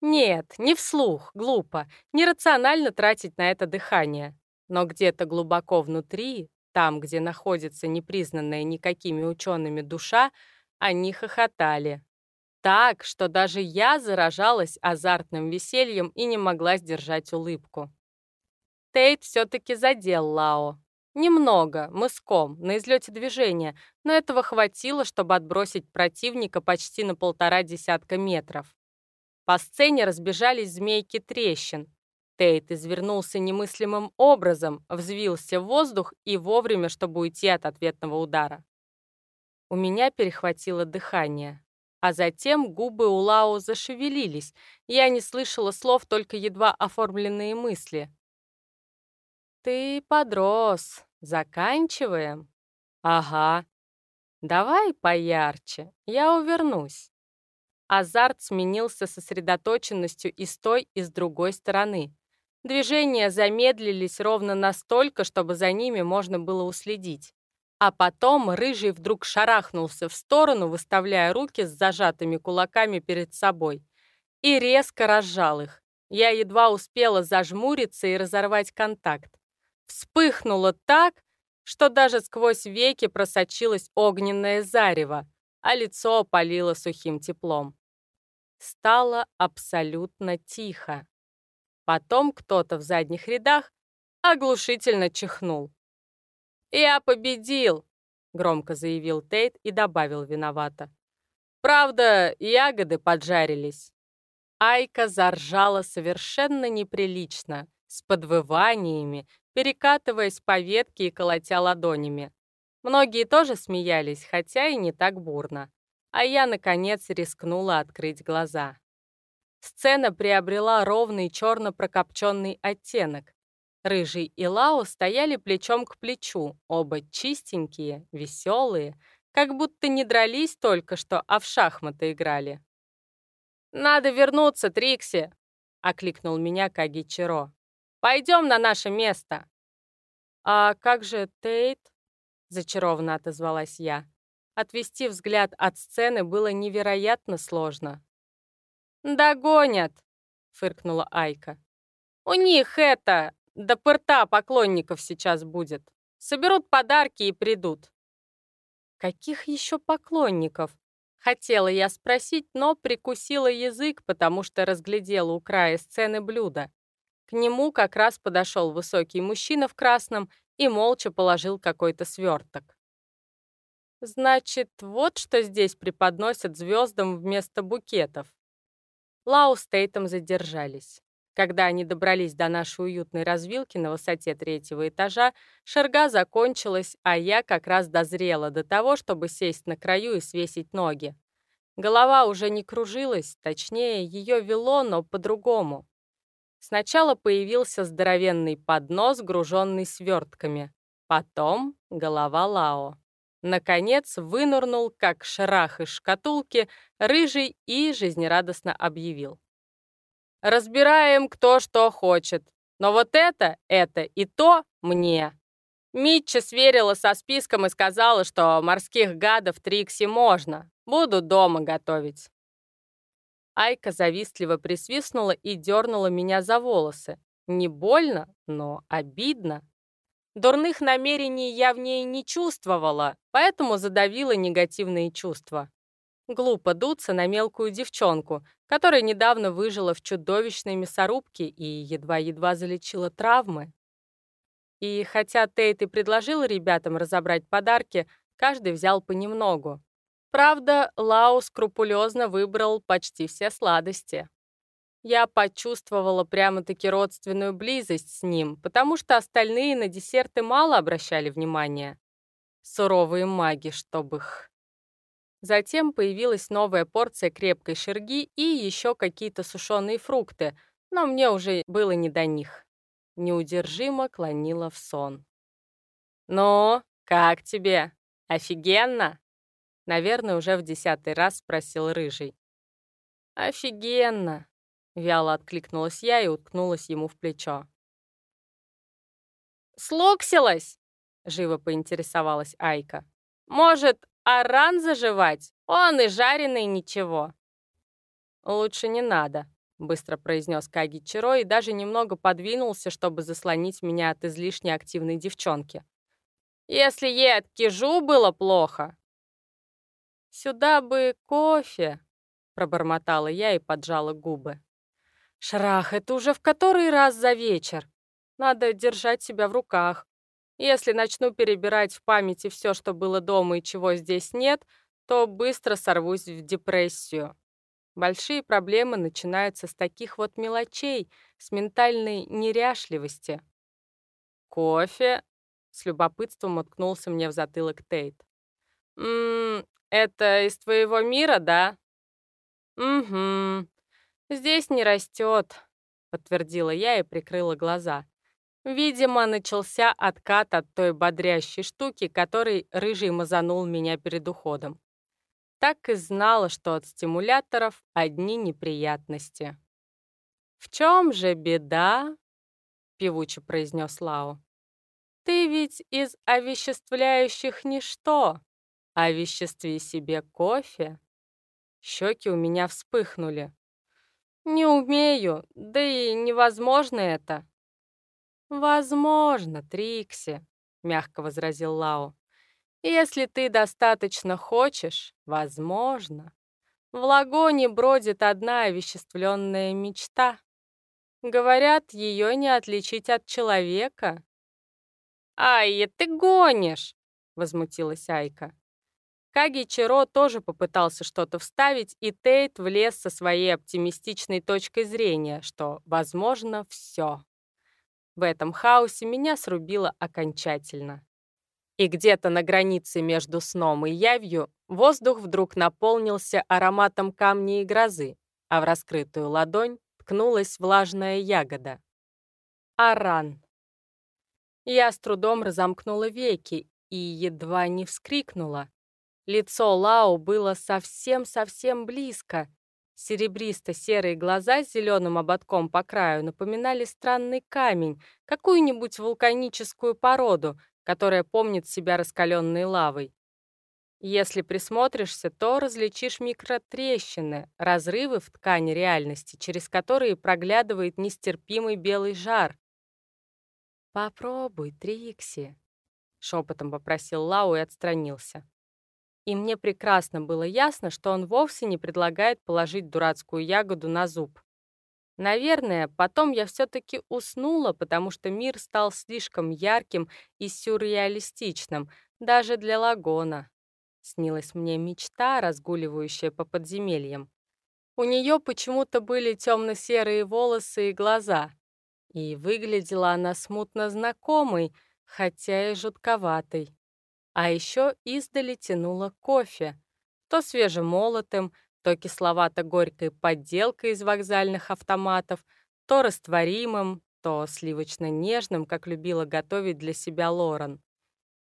Нет, не вслух, глупо, нерационально тратить на это дыхание. Но где-то глубоко внутри, там, где находится непризнанная никакими учеными душа, они хохотали. Так, что даже я заражалась азартным весельем и не могла сдержать улыбку. Тейт все-таки задел Лао. Немного, мыском, на излете движения, но этого хватило, чтобы отбросить противника почти на полтора десятка метров. По сцене разбежались змейки трещин. Тейт извернулся немыслимым образом, взвился в воздух и вовремя, чтобы уйти от ответного удара. У меня перехватило дыхание. А затем губы у Лао зашевелились. Я не слышала слов, только едва оформленные мысли. «Ты подрос. Заканчиваем?» «Ага. Давай поярче. Я увернусь». Азарт сменился сосредоточенностью и с той, и с другой стороны. Движения замедлились ровно настолько, чтобы за ними можно было уследить. А потом Рыжий вдруг шарахнулся в сторону, выставляя руки с зажатыми кулаками перед собой, и резко разжал их. Я едва успела зажмуриться и разорвать контакт. Вспыхнуло так, что даже сквозь веки просочилось огненное зарево, а лицо опалило сухим теплом. Стало абсолютно тихо. Потом кто-то в задних рядах оглушительно чихнул. «Я победил!» — громко заявил Тейт и добавил виновато. «Правда, ягоды поджарились». Айка заржала совершенно неприлично, с подвываниями, перекатываясь по ветке и колотя ладонями. Многие тоже смеялись, хотя и не так бурно. А я, наконец, рискнула открыть глаза. Сцена приобрела ровный черно-прокопченный оттенок. Рыжий и Лао стояли плечом к плечу, оба чистенькие, веселые, как будто не дрались только что, а в шахматы играли. «Надо вернуться, Трикси!» — окликнул меня Кагичиро. Пойдем на наше место!» «А как же Тейт?» — зачарованно отозвалась я. Отвести взгляд от сцены было невероятно сложно. «Догонят!» — фыркнула Айка. «У них это, до пырта поклонников сейчас будет. Соберут подарки и придут». «Каких еще поклонников?» Хотела я спросить, но прикусила язык, потому что разглядела у края сцены блюдо. К нему как раз подошел высокий мужчина в красном и молча положил какой-то сверток. Значит, вот что здесь преподносят звездам вместо букетов. Лау с Тейтом задержались. Когда они добрались до нашей уютной развилки на высоте третьего этажа, шерга закончилась, а я как раз дозрела до того, чтобы сесть на краю и свесить ноги. Голова уже не кружилась, точнее, ее вело, но по-другому. Сначала появился здоровенный поднос, груженный свертками. Потом голова Лао. Наконец вынырнул, как шрах из шкатулки, рыжий и жизнерадостно объявил. «Разбираем, кто что хочет. Но вот это, это и то мне». Митча сверила со списком и сказала, что морских гадов Трикси можно. Буду дома готовить. Айка завистливо присвистнула и дернула меня за волосы. Не больно, но обидно. Дурных намерений я в ней не чувствовала, поэтому задавила негативные чувства. Глупо дуться на мелкую девчонку, которая недавно выжила в чудовищной мясорубке и едва-едва залечила травмы. И хотя Тейт и предложил ребятам разобрать подарки, каждый взял понемногу. Правда, Лао скрупулезно выбрал почти все сладости. Я почувствовала прямо-таки родственную близость с ним, потому что остальные на десерты мало обращали внимания. Суровые маги, чтоб их. Затем появилась новая порция крепкой шерги и еще какие-то сушеные фрукты, но мне уже было не до них. Неудержимо клонила в сон. «Ну, как тебе? Офигенно!» Наверное, уже в десятый раз спросил Рыжий. «Офигенно!» Вяло откликнулась я и уткнулась ему в плечо. «Слуксилась?» — живо поинтересовалась Айка. «Может, аран заживать? Он и жареный ничего». «Лучше не надо», — быстро произнес Каги Чиро и даже немного подвинулся, чтобы заслонить меня от излишне активной девчонки. «Если ей от кижу было плохо...» «Сюда бы кофе», — пробормотала я и поджала губы. «Шрах, это уже в который раз за вечер? Надо держать себя в руках. Если начну перебирать в памяти все, что было дома и чего здесь нет, то быстро сорвусь в депрессию. Большие проблемы начинаются с таких вот мелочей, с ментальной неряшливости. «Кофе?» — с любопытством уткнулся мне в затылок Тейт. «Ммм, это из твоего мира, да?» «Угу. Здесь не растет», — подтвердила я и прикрыла глаза. Видимо, начался откат от той бодрящей штуки, которой рыжий мазанул меня перед уходом. Так и знала, что от стимуляторов одни неприятности. «В чем же беда?» — певуче произнес Лао. «Ты ведь из овеществляющих ничто. Овеществи себе кофе». Щеки у меня вспыхнули. «Не умею, да и невозможно это». «Возможно, Трикси», — мягко возразил Лао. Если ты достаточно хочешь, возможно. В лагоне бродит одна овеществленная мечта. Говорят, ее не отличить от человека. «Ай, ты гонишь!» — возмутилась Айка. Каги Чиро тоже попытался что-то вставить, и Тейт влез со своей оптимистичной точкой зрения, что, возможно, все. В этом хаосе меня срубило окончательно. И где-то на границе между сном и явью воздух вдруг наполнился ароматом камня и грозы, а в раскрытую ладонь ткнулась влажная ягода. Аран. Я с трудом разомкнула веки и едва не вскрикнула. Лицо Лао было совсем-совсем близко. Серебристо-серые глаза с зеленым ободком по краю напоминали странный камень, какую-нибудь вулканическую породу, которая помнит себя раскаленной лавой. Если присмотришься, то различишь микротрещины, разрывы в ткани реальности, через которые проглядывает нестерпимый белый жар. «Попробуй, Трикси», — шепотом попросил Лау и отстранился. И мне прекрасно было ясно, что он вовсе не предлагает положить дурацкую ягоду на зуб. Наверное, потом я все-таки уснула, потому что мир стал слишком ярким и сюрреалистичным, даже для лагона. Снилась мне мечта, разгуливающая по подземельям. У нее почему-то были темно-серые волосы и глаза. И выглядела она смутно знакомой, хотя и жутковатой. А еще издали тянуло кофе. То свежемолотым, то кисловато-горькой подделкой из вокзальных автоматов, то растворимым, то сливочно-нежным, как любила готовить для себя Лорен.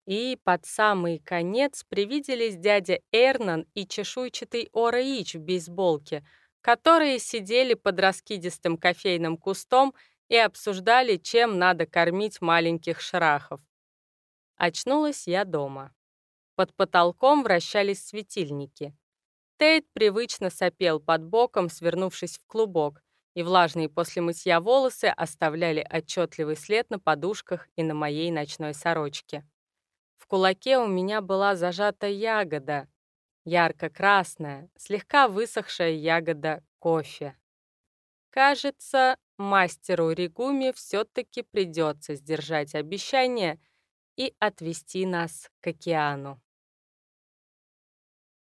И под самый конец привиделись дядя Эрнан и чешуйчатый Ора Ич в бейсболке, которые сидели под раскидистым кофейным кустом и обсуждали, чем надо кормить маленьких шрахов. Очнулась я дома. Под потолком вращались светильники. Тейт привычно сопел под боком, свернувшись в клубок, и влажные после мытья волосы оставляли отчетливый след на подушках и на моей ночной сорочке. В кулаке у меня была зажата ягода, ярко-красная, слегка высохшая ягода кофе. Кажется, мастеру Ригуми все-таки придется сдержать обещание и отвести нас к океану.